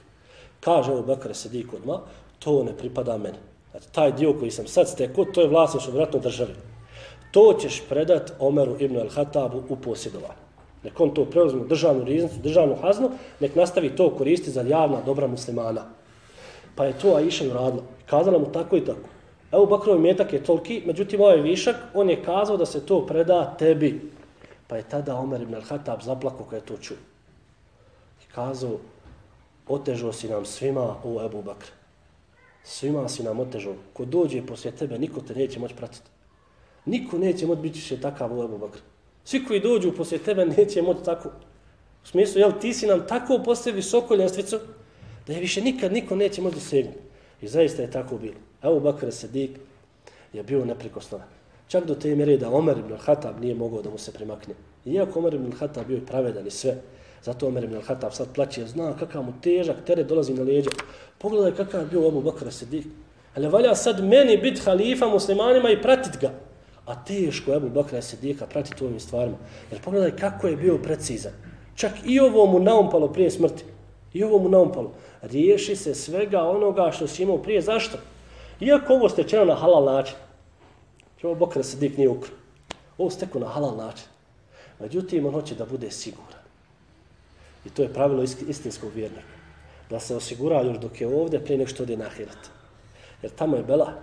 Kaže ovo Bekare Sedik odma, to ne pripada meni. Znači, taj dio koji sam sad stekao, to je vlasništvo vratno državi. To ćeš predat Omeru ibn al-Hatabu u posjedovanje. Nek on to preuzme državnu riznicu, državnu haznu, nek nastavi to koristiti za javna dobra muslimana. Pa je to Aisha uradila. Kazala mu tako i tako. Evo Bakrovi metak je toliki, međutim ovaj višak, on je kazao da se to preda tebi. Pa je tada Omer ibn al-Hatab zaplako kada je to čuo. I kazao, otežao si nam svima u Ebu Bakr. Svima si nam otežao. Ko dođe poslije tebe, niko te neće moći pratiti. Niko neće moći biti še takav u Ebu Bakr. Svi koji dođu poslije tebe neće moći tako. U smislu, jel, ti si nam tako poslije visoko ljestvicu, da je više nikad niko neće moći dosegnuti. I zaista je tako bilo. Ebu Bakr Sedik je bio neprikosnovan. Čak do te mjere da Omer ibn Khattab nije mogao da mu se primakne. Iako Omer ibn Khattab bio pravedan i sve, zato Omer ibn al-Hatab sad plaće, zna kakav mu težak teret dolazi na leđa. Pogledaj kakav je bio Abu Bakr Siddiq. Ali valja sad meni biti halifa muslimanima i pratit ga. A teško je Abu Bakr Sedika pratiti ovim stvarima. Jer pogledaj kako je bio precizan. Čak i ovo mu naumpalo prije smrti. I ovo mu naumpalo. Riješi se svega onoga što si imao prije. Zašto? Iako ovo stečeno na halal način. Ovo Bakr Siddiq nije ukro. Ovo steku na halal način. Međutim, on hoće da bude siguran. I to je pravilo istinskog vjernika. Da se osigura još dok je ovdje prije nek što ode na hirat. Jer tamo je bela.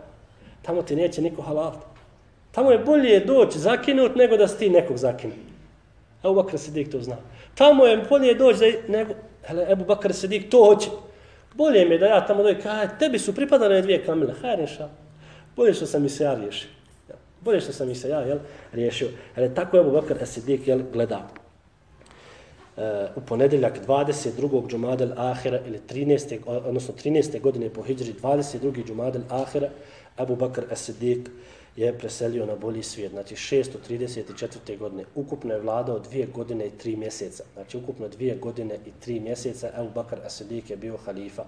Tamo ti neće niko halal. Tamo je bolje doći zakinut nego da si ti nekog zakinut. Evo Bakr Sidik to zna. Tamo je bolje doći nego... Hele, Ebu Bakr Sidik to hoće. Bolje mi je da ja tamo dođem, kaj, tebi su pripadane dvije kamile, hajde inša. Bolje što sam mi se ja riješio. Bolje što sam mi se ja jel, riješio. Ali tako je Ebu Bakr Sidik, jel, gledao. U ponedeljak 22. džumadel ahira ili 13. odnosno 13. godine po hijđri 22. džumadel ahira Abu Bakr as-Siddiq je preselio na bolji svijet, znači 634. godine. Ukupno je vladao dvije godine i tri mjeseca. Znači ukupno dvije godine i tri mjeseca Abu Bakr as-Siddiq je bio halifa.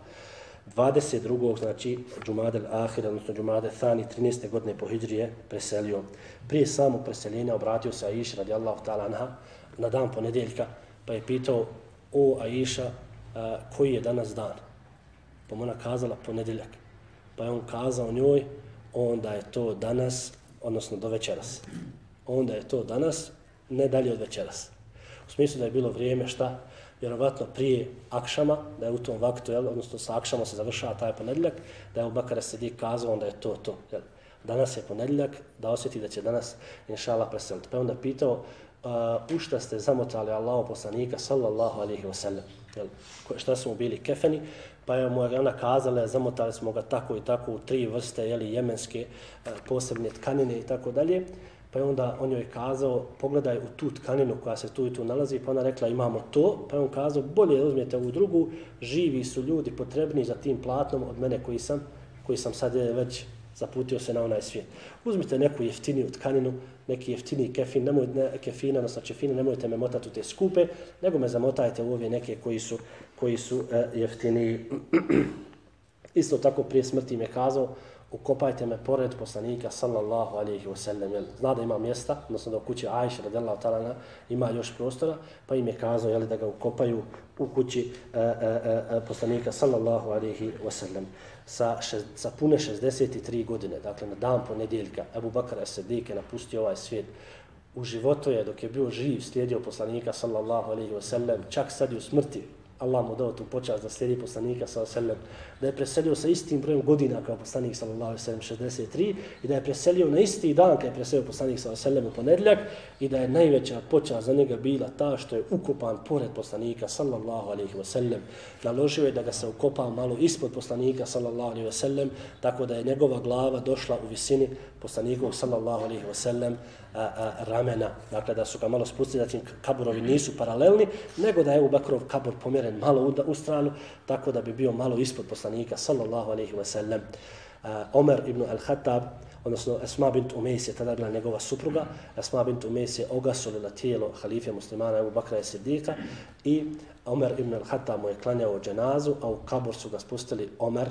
22. znači Džumadel Ahir, odnosno Džumadel Thani, 13. godine po Hidrije preselio. Prije samog preseljenja obratio se Aisha radijallahu ta'ala anha na dan ponedjeljka, pa je pitao o Aisha koji je danas dan. Pa mu ona kazala ponedjeljak. Pa je on kazao njoj onda je to danas, odnosno do večeras. Onda je to danas, ne dalje od večeras. U smislu da je bilo vrijeme šta, vjerovatno prije akšama, da je u tom vaktu, jel, odnosno sa akšama se završava taj ponedljak, da je u Bakara sedi kazao, onda je to to. Jel. Danas je ponedljak, da osjeti da će danas, inšala, preseliti. Pa onda pitao, uh, u šta ste zamotali Allahu poslanika, sallallahu alihi wasallam, jel, šta su mu bili kefeni, pa je mu ona kazala, zamotali smo ga tako i tako u tri vrste, jeli, jemenske, eh, posebne tkanine i tako dalje. pa je onda on joj kazao, pogledaj u tu tkaninu koja se tu i tu nalazi, pa ona rekla imamo to, pa je on kazao, bolje uzmijete ovu drugu, živi su ljudi potrebni za tim platnom od mene koji sam, koji sam sad već zaputio se na onaj svijet. Uzmite neku jeftiniju tkaninu, neki jeftini kefin, nemoj, ne, kefina, odnosno čefine, nemojte me motati u te skupe, nego me zamotajte u ove neke koji su, koji su e, jeftini. Isto tako prije smrti me kazao, ukopajte me pored poslanika sallallahu alaihi wasallam. Jel, zna da ima mjesta, odnosno da u kući Ajša radijallahu talana ima još prostora, pa im je kazao jel, da ga ukopaju u kući e, e, e, e poslanika sallallahu alaihi wasallam. Sa, šest, sa pune 63 godine, dakle na dan ponedjeljka, Abu Bakr as-Siddiq je napustio ovaj svijet. U životu je, dok je bio živ, slijedio poslanika sallallahu alaihi wasallam, čak sad i u smrti, Allah mu dao tu počast da slijedi poslanika sallallahu alejhi ve sellem, da je preselio sa istim brojem godina kao poslanik sallallahu alejhi ve sellem 63 i da je preselio na isti dan kad je preselio poslanik sallallahu alejhi ve sellem u ponedjeljak i da je najveća počast za njega bila ta što je ukopan pored poslanika sallallahu alejhi ve sellem. Naložio je da ga se ukopa malo ispod poslanika sallallahu alejhi ve sellem, tako da je njegova glava došla u visini poslanikovog sallallahu alejhi ve sellem a, a, ramena, dakle da su ga malo spustili, da tim kaburovi nisu paralelni, nego da je u Bakrov kabur pomjeren malo u, u stranu, tako da bi bio malo ispod poslanika, sallallahu alaihi wa sallam. Omer ibn al-Khattab, odnosno Esma bint Umejs je tada bila njegova supruga, Esma bint Umejs je ogasolila tijelo halife muslimana Ebu Bakra i Siddika i Omer ibn al-Khattab mu je klanjao dženazu, a u kabur su ga spustili Omer,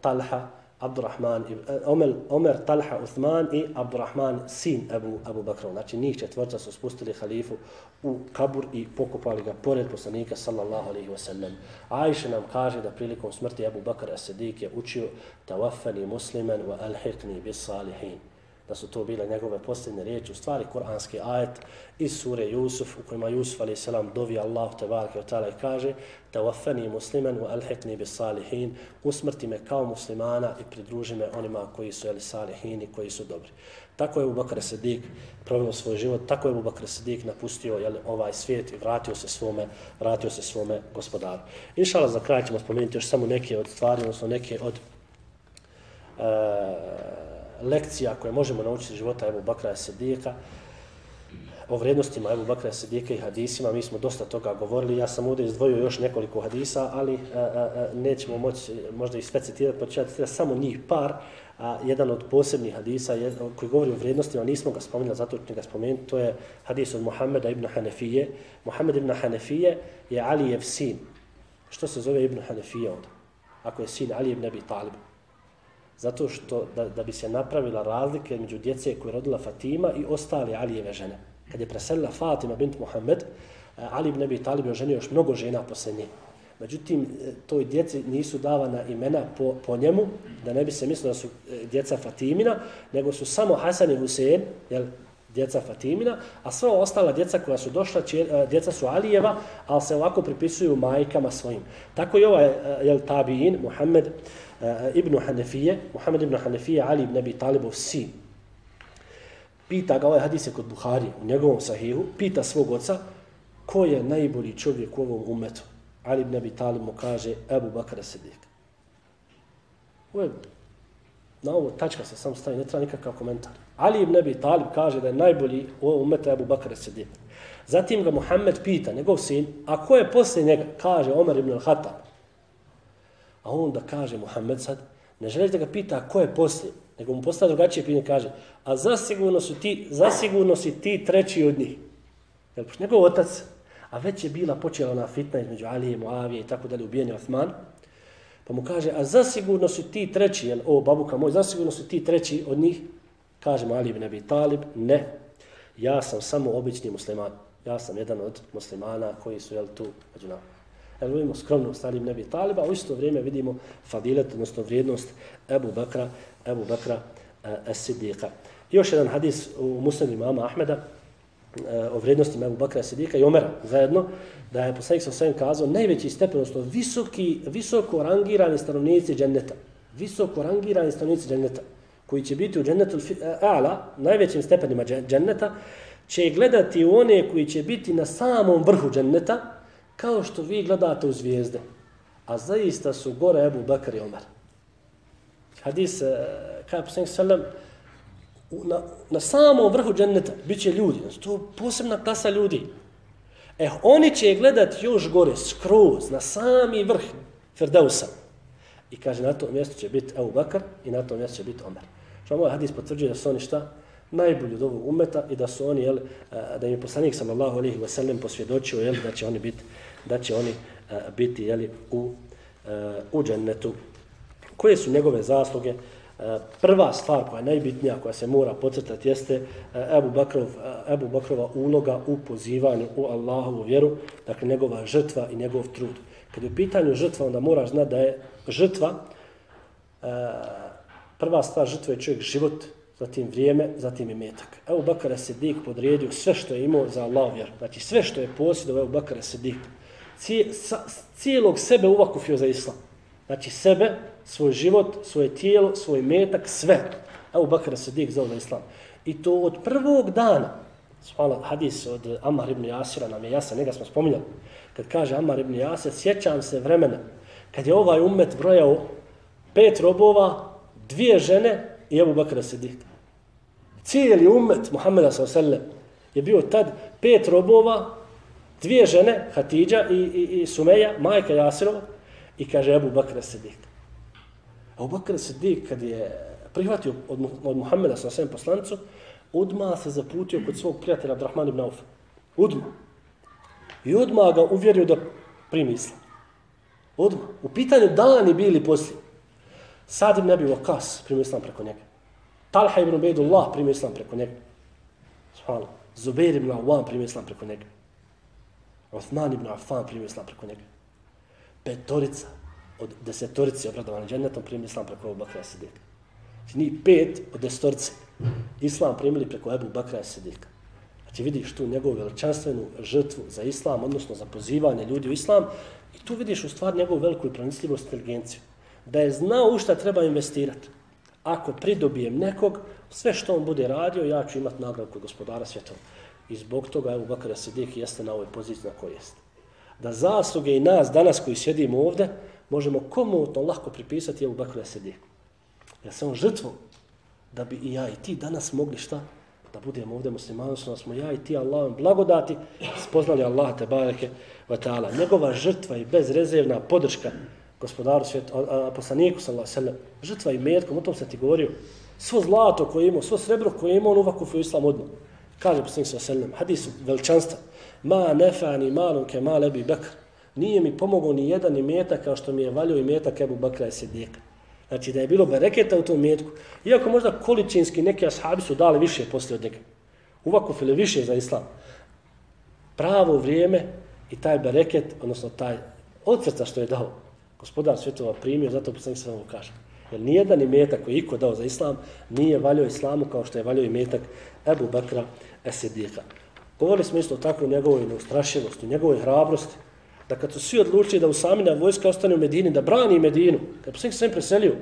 Talha, Abdurrahman, eh, Omer, Omer, Talha, Uthman i Abdurrahman, sin Abu, Abu Bakra. Znači njih četvrca su spustili halifu u kabur i pokupali ga pored poslanika sallallahu alaihi wasallam. Ajše nam kaže da prilikom smrti Abu Bakr as-Siddiq je učio tawafani musliman wa alhiqni bis salihin da su to bile njegove posljedne riječi, u stvari kuranski ajet iz sure Jusuf, u kojima Jusuf a.s. dovi Allah te barke i kaže Tawafani musliman wa alhiqni bis salihin, usmrti me kao muslimana i pridruži me onima koji su jeli salihini, koji su dobri. Tako je Abu Bakr Siddiq proveo svoj život, tako je Abu Bakr Siddiq napustio jeli, ovaj svijet i vratio se svome, vratio se svome gospodaru. Inšala za kraj ćemo spomenuti još samo neke od stvari, odnosno neke od uh, lekcija koje možemo naučiti života Ebu Bakra Sedijeka, o vrijednostima Ebu Bakra Sedijeka i hadisima, mi smo dosta toga govorili, ja sam ovdje izdvojio još nekoliko hadisa, ali a, a, nećemo moći možda ih sve citirati, pa ću ja samo njih par, a jedan od posebnih hadisa je, koji govori o vrijednostima, nismo ga spomenuli, zato ću ga spomenuti, to je hadis od Muhammeda ibn Hanefije. Muhammed ibn Hanefije je Alijev sin. Što se zove ibn Hanefije onda? Ako je sin Ali ibn Abi Talib. Zato što da, da bi se napravila razlika među djece koje je rodila Fatima i ostale Alijeve žene. Kad je preselila Fatima bint Muhammed, eh, Ali ibn Abi Talib je oženio još mnogo žena posle nje. Međutim, eh, toj djeci nisu davana imena po, po njemu, da ne bi se mislilo da su eh, djeca Fatimina, nego su samo Hasan i Husein, jel, djeca Fatimina, a sva ostala djeca koja su došla, djeca su Alijeva, ali se ovako pripisuju majkama svojim. Tako i ovaj, jel, tabiin, Muhammed, uh, Eh, ibn Hanefije, Muhammed Ibn Hanefije, Ali ibn Abi Talibov sin. Pita ga, ovaj hadis je kod Buhari, u njegovom sahihu, pita svog oca, ko je najbolji čovjek u ovom umetu? Ali ibn Abi Talib mu kaže, Ebu Bakara Sedik. Ovo je, na ovo tačka se sam stavi, ne treba nikakav komentar. Ali ibn Abi Talib kaže da je najbolji u ovom umetu Ebu Bakara Sedik. Zatim ga Muhammed pita, njegov sin, a ko je poslije njega? Kaže Omer ibn al-Hatab. A on da kaže Muhammed sad, ne želi da ga pita ko je poslije, nego mu postaje drugačije pitanje, kaže, a zasigurno, su ti, zasigurno si ti treći od njih. Jel, pošto njegov otac, a već je bila počela ona fitna između Alije, Moavije i tako dalje, ubijenje Osman, pa mu kaže, a zasigurno su ti treći, jel, o babuka moj, zasigurno su ti treći od njih, kaže mu Ali ibn Abi Talib, ne, ja sam samo obični musliman, ja sam jedan od muslimana koji su, jel, tu među nama. Evo vidimo skromnost Ali ibn Abi Taliba, a u isto vrijeme vidimo fadilet, odnosno vrijednost Ebu Bakra, Ebu Bakra uh, e, As-Siddiqa. Još jedan hadis u muslimu imama Ahmeda uh, o vrijednosti Ebu Bakra As-Siddiqa i Omera zajedno, da je poslanik sa svem kazao najveći stepen, odnosno visoki, visoko rangirani stanovnici dženneta. Visoko rangirani stanovnici dženneta koji će biti u džennetu e, a'la, najvećim stepenima dženneta, će gledati one koji će biti na samom vrhu dženneta, kao što vi gledate u zvijezde. A zaista su gore Ebu Bakr i Omar. Hadis, eh, kada je poslanik sallam, na, na samom vrhu dženneta bit će ljudi, to to posebna klasa ljudi. E, oni će gledati još gore, skroz, na sami vrh Ferdausa. I kaže, na tom mjestu će biti Ebu Bakr i na tom mjestu će biti Omer. Što moj hadis potvrđuje da su oni šta? Najbolji od ovog umeta i da su oni, jel, eh, da im je poslanik sallallahu alihi wasallam posvjedočio, jel, da će oni biti, da će oni e, biti, jeli, u, e, u džennetu. Koje su njegove zasluge? E, prva stvar koja je najbitnija, koja se mora podcrtati, jeste Ebu, Bakrov, Ebu Bakrova uloga u pozivanju u Allahovu vjeru, dakle njegova žrtva i njegov trud. Kad je u pitanju žrtva, onda moraš znati da je žrtva, prva stvar žrtva je čovjek život, zatim vrijeme, zatim i metak. Ebu Bakara Sedik podrijedio sve što je imao za Allah vjeru. Znači sve što je posjedao Ebu Bakara Sedik. Cijelog sebe uvakufio za islam. Znači sebe, svoj život, svoje tijelo, svoj metak, sve. Evo Bakr Sadiq za ovaj islam. I to od prvog dana, Hvala, hadis od Amar ibn Jasira nam je jasan, njega smo spominjali. Kad kaže Amar ibn Jasir, sjećam se vremena kad je ovaj umet brojao pet robova, dvije žene i Ebu Bakra Sadiq. Cijeli umet Muhammeda s.a.v. je bio tad pet robova, dvije žene, Hatidža i, i, i Sumeja, majka Jasirova, i kaže Ebu Bakr Sidik. Ebu Bakr Sidik, kad je prihvatio od, od Muhammeda sa svem poslancu, odma se zaputio kod svog prijatelja Abdurrahman ibn Auf. Odma. I odma ga uvjerio da primi islam. Odma. U pitanju dani bili poslije. Sad im ne bi Vakas primio islam preko njega. Talha ibn Ubejdullah primio islam preko njega. Svala. Zubair ibn Awam primio islam preko njega. Osman ibn Affan primio islam preko njega. Petorica od desetorice obradovane džennetom primili islam preko Ebu Bakra Sidika. Znači ni pet od desetorice islam primili preko Ebu Bakra Sidika. Znači vidiš tu njegovu veličanstvenu žrtvu za islam, odnosno za pozivanje ljudi u islam i tu vidiš u stvari njegovu veliku i pronisljivost inteligenciju. Da je znao u šta treba investirati. Ako pridobijem nekog, sve što on bude radio, ja ću imati nagradu kod gospodara svjetova. I zbog toga Ebu Bakra Sidik jeste na ovoj poziciji na kojoj jeste. Da zasluge i nas danas koji sjedimo ovde, možemo komotno lako pripisati Ebu Bakru Esedijeku. Ja sam žrtvom da bi i ja i ti danas mogli šta? Da budemo ovde muslimani, da smo ja i ti Allahom blagodati, spoznali Allah te bareke wa ta'ala. Njegova žrtva i bezrezervna podrška gospodaru svijetu, poslaniku sallallahu sallam, žrtva i metkom, o tom sam ti govorio, svo zlato koje imao, svo srebro koje imao, on uvak u islam odmah. Kaže poslanik sa sallam, hadis veličanstva, ma nefani malun ke mal ebi bekr, nije mi pomogao ni jedan ni metak kao što mi je valio i metak Ebu Bakra i Sidijeka. Znači da je bilo bereketa u tom metku, iako možda količinski neki ashabi su dali više poslije od njega. Uvakufili više za islam. Pravo vrijeme i taj bereket, odnosno taj odsrca što je dao, gospodar svjetova primio, zato poslanik sa vam kaže. Jer nijedan imetak koji iko dao za islam nije valio islamu kao što je valio imetak Ebu Bakra Esedijeka. Govorili smo isto tako o njegovoj neustrašivosti, njegovoj hrabrosti, da kad su svi odlučili da u Usamina vojska ostane u Medini, da brani Medinu, kad bi se preselio,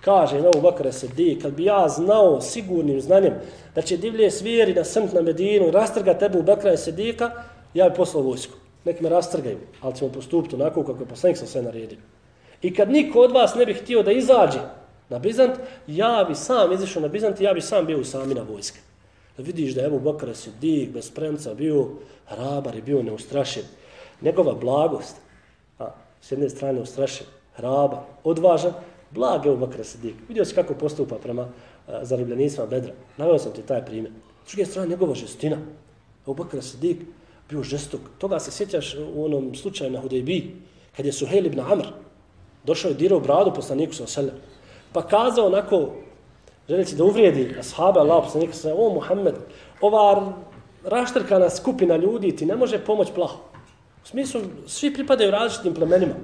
kaže Ebu Bakar Sedi, kad bi ja znao sigurnim znanjem da će divlje svijeri da srnt na Medinu i rastrga tebu Bakra Esedika, ja bi poslao vojsku. Nek me rastrgaju, ali ćemo postupiti onako kako je poslanik sam sve naredio. I kad niko od vas ne bi htio da izađe na Bizant, ja bi sam izašao na Bizant i ja bi sam bio u Samina vojske. Da vidiš da je Ebu Bakar Siddiq bez premca bio hrabar i bio neustrašen njegova blagost, a s jedne strane ustrašen, hraba, odvažan, blag Ebu u Bakra Sidik. Vidio si kako postupa prema a, zarobljenicima Bedra. Naveo sam ti taj primjer. S druge strane, njegova žestina. Ebu Bakra Sidik bio žestok. Toga se sjećaš u onom slučaju na Hudejbi, kad je Suhejl ibn Amr došao je dirao bradu poslaniku sa Selem. Pa kazao onako, želeći da uvrijedi ashabe Allah poslanika sa o Muhammed, ova raštrkana skupina ljudi ti ne može pomoći plaho. U smislu, svi pripadaju različitim plemenima.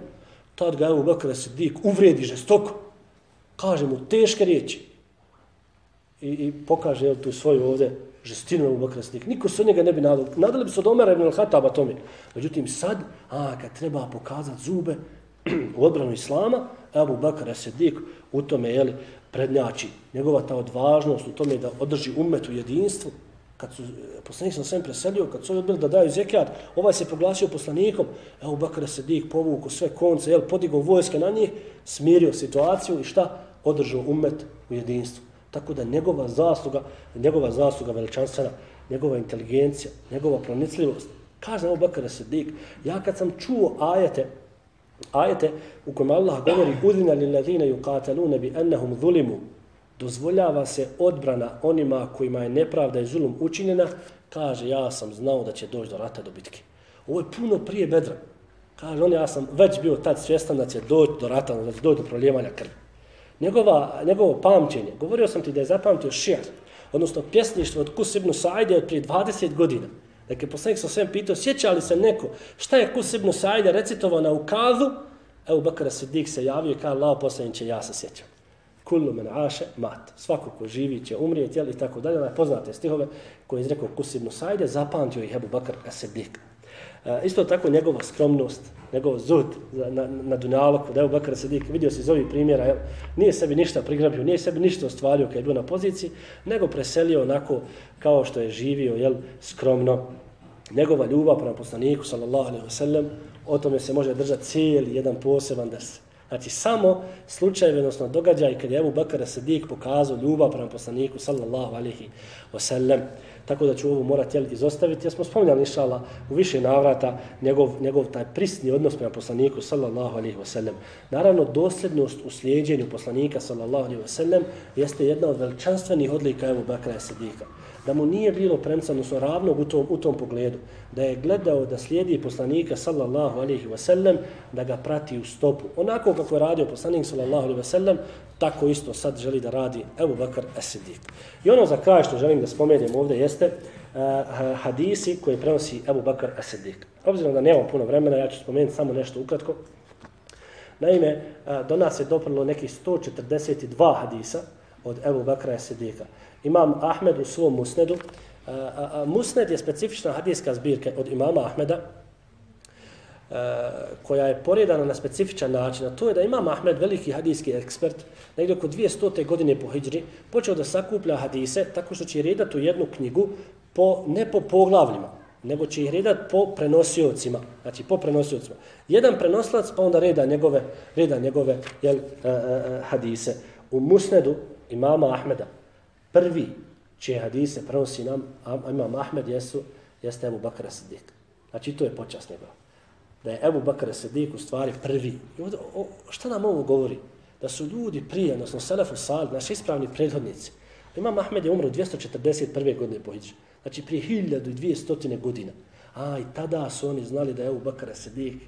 Tad ga Ebu Bakr Sidik uvrijedi žestoko. Kaže mu teške riječi. I, i pokaže jel, tu svoju ovdje žestinu Ebu Bakr Sidik. Niko se od njega ne bi nadali. Nadali bi se od Omera ibn Al-Hataba tome. Međutim, sad, a, kad treba pokazati zube u odbranu Islama, Abu Bakr Sidik u tome, je prednjači. Njegova ta odvažnost u tome da održi umet u jedinstvu, kad su poslanik sam sve preselio, kad su odbili da daju zekijat, ovaj se proglasio poslanikom, Abu Bakr se dik povuku sve konce, jel, podigao vojske na njih, smirio situaciju i šta? Održao umet u jedinstvu. Tako da njegova zasluga, njegova zasluga veličanstvena, njegova inteligencija, njegova pronicljivost, kaže Abu Bakr Siddiq, ja kad sam čuo ajete, ajete u kojem Allah govori udina li ladine yuqataluna bi annahum zulimu, dozvoljava se odbrana onima kojima je nepravda i zulum učinjena, kaže ja sam znao da će doći do rata do bitke. Ovo je puno prije bedra. Kaže on ja sam već bio tad svjestan da će doći do rata, da će doći do prolijevanja krvi. Njegova, njegovo pamćenje, govorio sam ti da je zapamtio šir, odnosno pjesništvo od Kus ibn Sa'ide od prije 20 godina. Dakle, poslanik sam svem pitao, sjeća li se neko šta je Kusibnu Sajda recitovao na ukazu, evo Bakara Siddiq se javio i kao lao poslaniće, ja se sjećam. Kullu men aše mat. Svako ko živi će umrijeti, jel, i tako dalje. Ona poznate stihove koje je izrekao Kusibnu Sajda, zapamtio ih Ebu Bakar Siddiq. Eh, isto tako njegova skromnost, njegov zud na, na dunjaloku, da je u Bakar Sadik, vidio se iz ovih primjera, jel, nije sebi ništa prigrabio, nije sebi ništa ostvario kad je bio na poziciji, nego preselio onako kao što je živio, jel, skromno. Njegova ljubav prema poslaniku, sallallahu alaihi wa sallam, o tome se može držati cijeli jedan poseban drs. Znači, samo slučajeve, odnosno događaj, kad je Ebu Bakara Sadiq pokazao ljubav prema poslaniku, sallallahu alihi wa sallam, tako da ću ovo morati jel, izostaviti. Ja smo spominjali, inšala, u više navrata njegov, njegov taj prisni odnos prema poslaniku, sallallahu alihi wasallam. Naravno, dosljednost u slijedjenju poslanika, sallallahu alihi wasallam, jeste jedna od veličanstvenih odlika Ebu Bakra Sadiqa da mu nije bilo premca, odnosno ravnog u tom, u tom pogledu, da je gledao da slijedi poslanika sallallahu alaihi wasallam, da ga prati u stopu. Onako kako je radio poslanik sallallahu alaihi wasallam, tako isto sad želi da radi Ebu Bakr Esidik. I ono za kraj što želim da spomenem ovdje jeste uh, hadisi koje prenosi Ebu Bakr Esidik. Obzirom da nemam puno vremena, ja ću spomenuti samo nešto ukratko. Naime, uh, do nas je doprlo nekih 142 hadisa od Ebu Bakra Esidika. Imam Ahmed u svom musnedu. A, a, a, musned je specifična hadijska zbirka od imama Ahmeda, koja je poredana na specifičan način. A to je da imam Ahmed, veliki hadijski ekspert, negdje oko 200. godine po Hidžri, počeo da sakuplja hadise tako što će redati u jednu knjigu po, ne po poglavljima, nego će ih redati po prenosiocima. Znači, po prenosiocima. Jedan prenoslac, pa onda reda njegove, reda njegove jel, a, a, hadise. U musnedu imama Ahmeda, prvi čije hadise prenosi nam imam Ahmed jesu, jeste Ebu Bakr Siddiq. Znači to je počas njegov. Da je Ebu Bakr Siddiq u stvari prvi. I ovdje, o, šta nam ovo govori? Da su ljudi prije, odnosno Selefu Sal, naši ispravni prethodnici. Imam Ahmed je umro 241. godine po Hidži. Znači prije 1200 godina. A i tada su oni znali da je Ebu Bakr Siddiq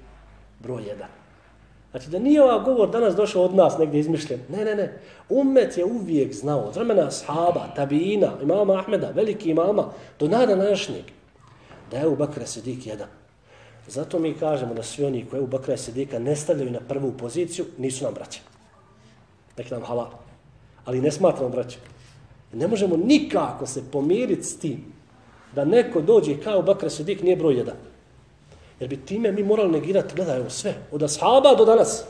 broj jedan. Znači da nije ovaj govor danas došao od nas negdje izmišljen. Ne, ne, ne. Umet je uvijek znao od vremena sahaba, tabiina, imama Ahmeda, veliki imama, do nada našnjeg, da je u Bakra Sidik jedan. Zato mi kažemo da svi oni koji u Bakra Sidika ne stavljaju na prvu poziciju, nisu nam braće. Nek nam halal. Ali ne smatramo braće. Ne možemo nikako se pomiriti s tim da neko dođe kao Bakra Sidik nije broj jedan. Jer bi time mi morali negirati, gledaj, evo sve, od ashaba do danas,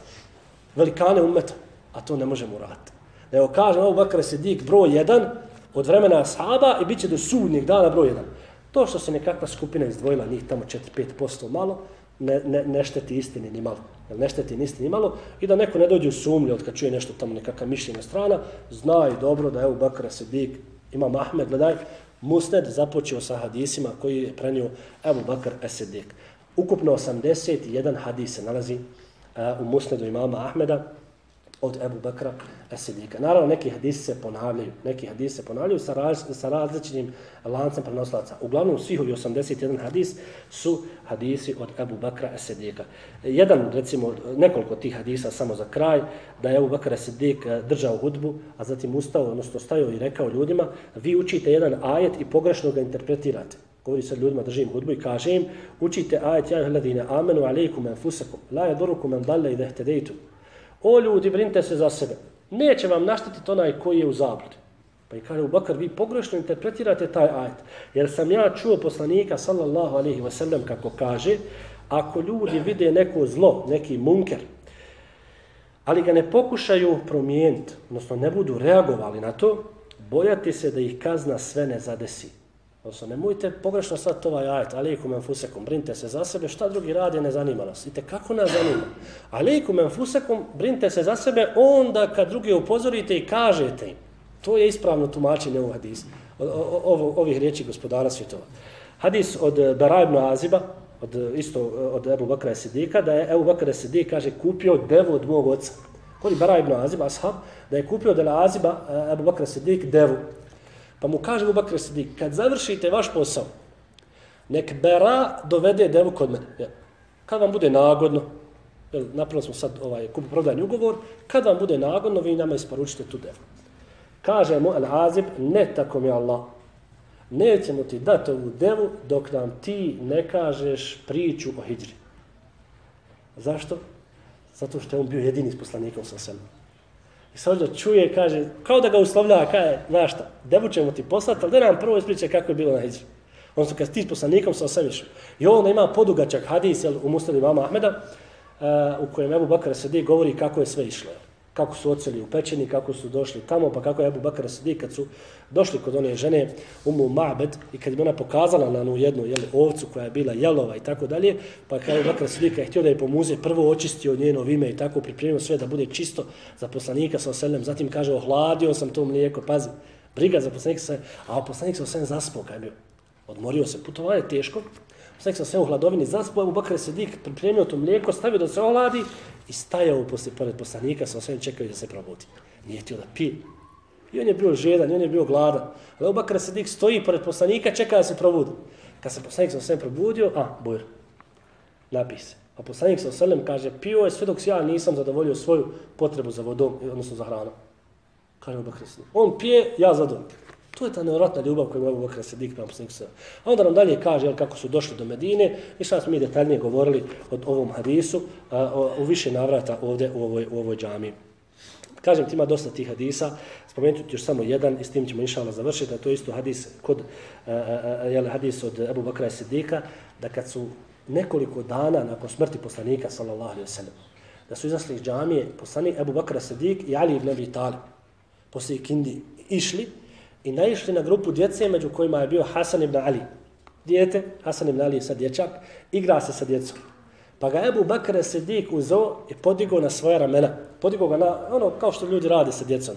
velikane umeta, a to ne možemo uraditi. Da evo kažem, evo Bakar Sidik broj jedan, od vremena ashaba i bit će do sudnjeg dana broj jedan. To što se nekakva skupina izdvojila, njih tamo 4-5% malo, ne, ne, ne šteti istini ni malo. Jel ne šteti ni istini ni malo. I da neko ne dođe u sumlju od kad čuje nešto tamo nekakva mišljenja strana, zna i dobro da evo Bakara Sidik, ima Mahmed, gledaj, Musned započeo sa hadisima koji je prenio Ebu Bakar Esedik. Ukupno 81 hadis se nalazi uh, u musnedu imama Ahmeda od Ebu Bekra Esidika. Naravno, neki hadisi se ponavljaju. Neki hadisi se ponavljaju sa, raz, sa različitim lancem prenoslaca. Uglavnom, svih ovi 81 hadis su hadisi od Ebu Bekra Esidika. Jedan, recimo, nekoliko tih hadisa samo za kraj, da je Ebu Bekra Esidik e, držao hudbu, a zatim ustao, odnosno stajao i rekao ljudima, vi učite jedan ajet i pogrešno ga interpretirate govori sad ljudima, držim hudbu i kaže im, učite ajet ja hladine, amenu alaikum enfusakum, la je men en dalle i dehtedejtu. O ljudi, brinite se za sebe. Neće vam naštetiti onaj koji je u zabludi. Pa i kaže, Bakar, vi pogrešno interpretirate taj ajet. Jer sam ja čuo poslanika, sallallahu alaihi wasallam, kako kaže, ako ljudi vide neko zlo, neki munker, ali ga ne pokušaju promijeniti, odnosno ne budu reagovali na to, bojati se da ih kazna sve ne zadesi. Odnosno, nemojte pogrešno sad ovaj ajet, alikum enfusekum, brinite se za sebe, šta drugi radi, ne zanima nas. Ite kako nas zanima? Alikum enfusekum, brinite se za sebe onda kad drugi upozorite i kažete im. To je ispravno tumačenje ovog hadisa, ovo, ovih riječi gospodara svjetova. Hadis od eh, Bara ibn Aziba, od, eh, isto eh, od Ebu Bakra Sidika, da je Ebu Bakra Sidik, kaže, kupio devu od mog oca. Kod Bara ibn Aziba, ashab, da je kupio od Aziba Ebu Bakra Sidik devu. Pa mu kaže Abu Bakr Sidik, kad završite vaš posao, nek Bara dovede devu kod mene. Ja. Kad vam bude nagodno, jel, napravili smo sad ovaj kupoprodajni ugovor, kad vam bude nagodno, vi nama isporučite tu devu. Kaže mu Al-Azib, ne tako mi Allah, nećemo ti dati ovu devu dok nam ti ne kažeš priču o hijri. Zašto? Zato što je on bio jedini s poslanikom u selom. I sad čuje, kaže, kao da ga uslovlja, kaže, znaš šta, devu ćemo ti poslati, ali da nam prvo ispričaj kako je bilo na hijri. On su kad ti s poslanikom sa osemiš. I on ima podugačak hadis jel, u muslim mama Ahmeda, uh, u kojem Ebu Bakar Sadi govori kako je sve išlo. Kako su oceli u pećeni, kako su došli tamo, pa kako je Ebu Bakar Sidi kad su došli kod one žene Umu Ma'bed i kad je ona pokazala na onu jednu jeli, ovcu koja je bila jelova i tako dalje, pa kad Ebu Bakar Sidi je htio da je pomuze, prvo očistio njeno vime i tako pripremio sve da bude čisto za poslanika sa oselem, zatim kaže ohladio sam to mlijeko, pazi, briga za poslanika sa a poslanik sa oselem zaspao kad je bio. Odmorio se, putovanje teško, Poslanik sa sve u hladovini zaspao, u Bakar Sedik pripremio to mlijeko, stavio da se ohladi i stajao poslije pored poslanika sa osvijem čekaju da se probudi. Nije htio da pije. I on je bio žedan, i on je bio gladan. Ali Abu Bakr Sedik stoji pored poslanika, čeka da se probudi. Kad se poslanik sa osvijem probudio, a, bujr, napij se. A poslanik sa osvijem kaže, pio je sve dok ja nisam zadovoljio svoju potrebu za vodom, odnosno za hranom. Kaže Abu Bakr Sedik. On pije, ja zadovoljim. To je ta nevratna ljubav koju Abu Bakr Sidik prema poslaniku sa. A onda nam dalje kaže jel, kako su došli do Medine i sad smo mi detaljnije govorili o ovom hadisu a, o, u više navrata ovdje u ovoj, u ovoj džami. Kažem ti ima dosta tih hadisa, spomenuti još samo jedan i s tim ćemo inšala završiti, a to je isto hadis kod a, a, jel, hadis od Abu Bakra Sidika, da kad su nekoliko dana nakon smrti poslanika sallallahu alejhi ve sellem da su izašli iz džamije poslanik Abu Bakra Sidik i Ali ibn Abi Talib poslije kindi išli i naišli na grupu djece među kojima je bio Hasan ibn Ali. Dijete, Hasan ibn Ali je sad dječak, igra se sa djecom. Pa ga Ebu Bakr Sedik uzeo i podigao na svoja ramena. Podigao ga na, ono, kao što ljudi rade sa djecom.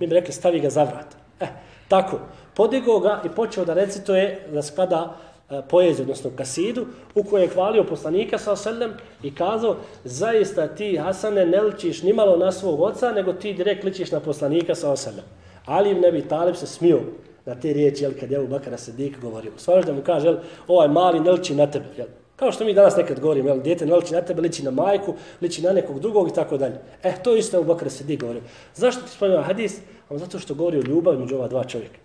Mi bi rekli, stavi ga za vrat. Eh, tako, podigao ga i počeo da recituje, da sklada e, eh, poeziju, odnosno kasidu, u kojoj je hvalio poslanika sa oselem i kazao, zaista ti, Hasane, ne ličiš nimalo na svog oca, nego ti direkt ličiš na poslanika sa oselem. Ali im ne bi Talib se smio na te riječi, jel, kad je Abu Bakara Sedik govorio. Svaraš da mu kaže, jel, ovaj mali ne liči na tebe. Jel. Kao što mi danas nekad govorimo, jel, djete ne liči na tebe, liči na majku, liči na nekog drugog i tako dalje. E, to isto je u Bakara Sedik govorio. Zašto ti spomenuo hadis? Zato što govori o ljubavi među ova dva čovjeka.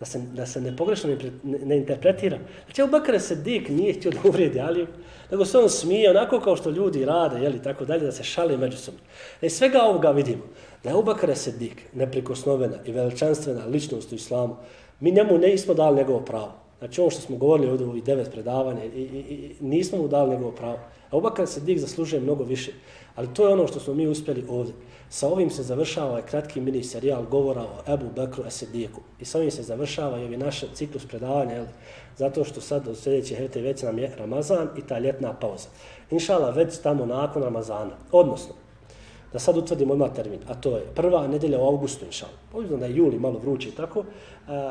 Da se, da se ne pogrešno ne, ne, ne interpretira. Znači, Abu Bakara Sedik nije htio da uvredi Aliju, nego se on smije onako kao što ljudi rade, jeli, tako dalje, da se šale međusobno. E, svega ovoga vidimo da je Ubakar Sedik neprikosnovena i veličanstvena ličnost u islamu, mi njemu ne ismo dali njegovo pravo. Znači ovo što smo govorili ovdje u ovih devet predavanja, i, i, i, nismo mu dali njegovo pravo. A Ubakar Sedik zaslužuje mnogo više. Ali to je ono što smo mi uspjeli ovdje. Sa ovim se završava ovaj kratki mini serijal govora o Ebu Bekru Esedijeku. I sa ovim se završava i ovaj naš ciklus predavanja, jel? zato što sad od sljedeće HRT već nam je Ramazan i ta ljetna pauza. Inšala već tamo nakon Ramazana. Odnosno, da sad utvrdimo odmah termin, a to je prva nedelja u augustu, inšal. Obzirom da je juli malo vruće i tako, eh,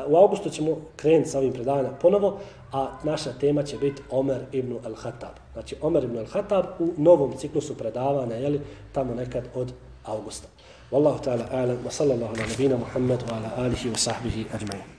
u augustu ćemo krenuti sa ovim predavanjem ponovo, a naša tema će biti Omer ibn al-Hatab. Znači, Omer ibn al-Hatab u novom ciklusu predavanja, jeli, tamo nekad od augusta. Wallahu ta'ala alam, wa sallallahu ala nabina Muhammad wa ala alihi wa sahbihi ajma'in.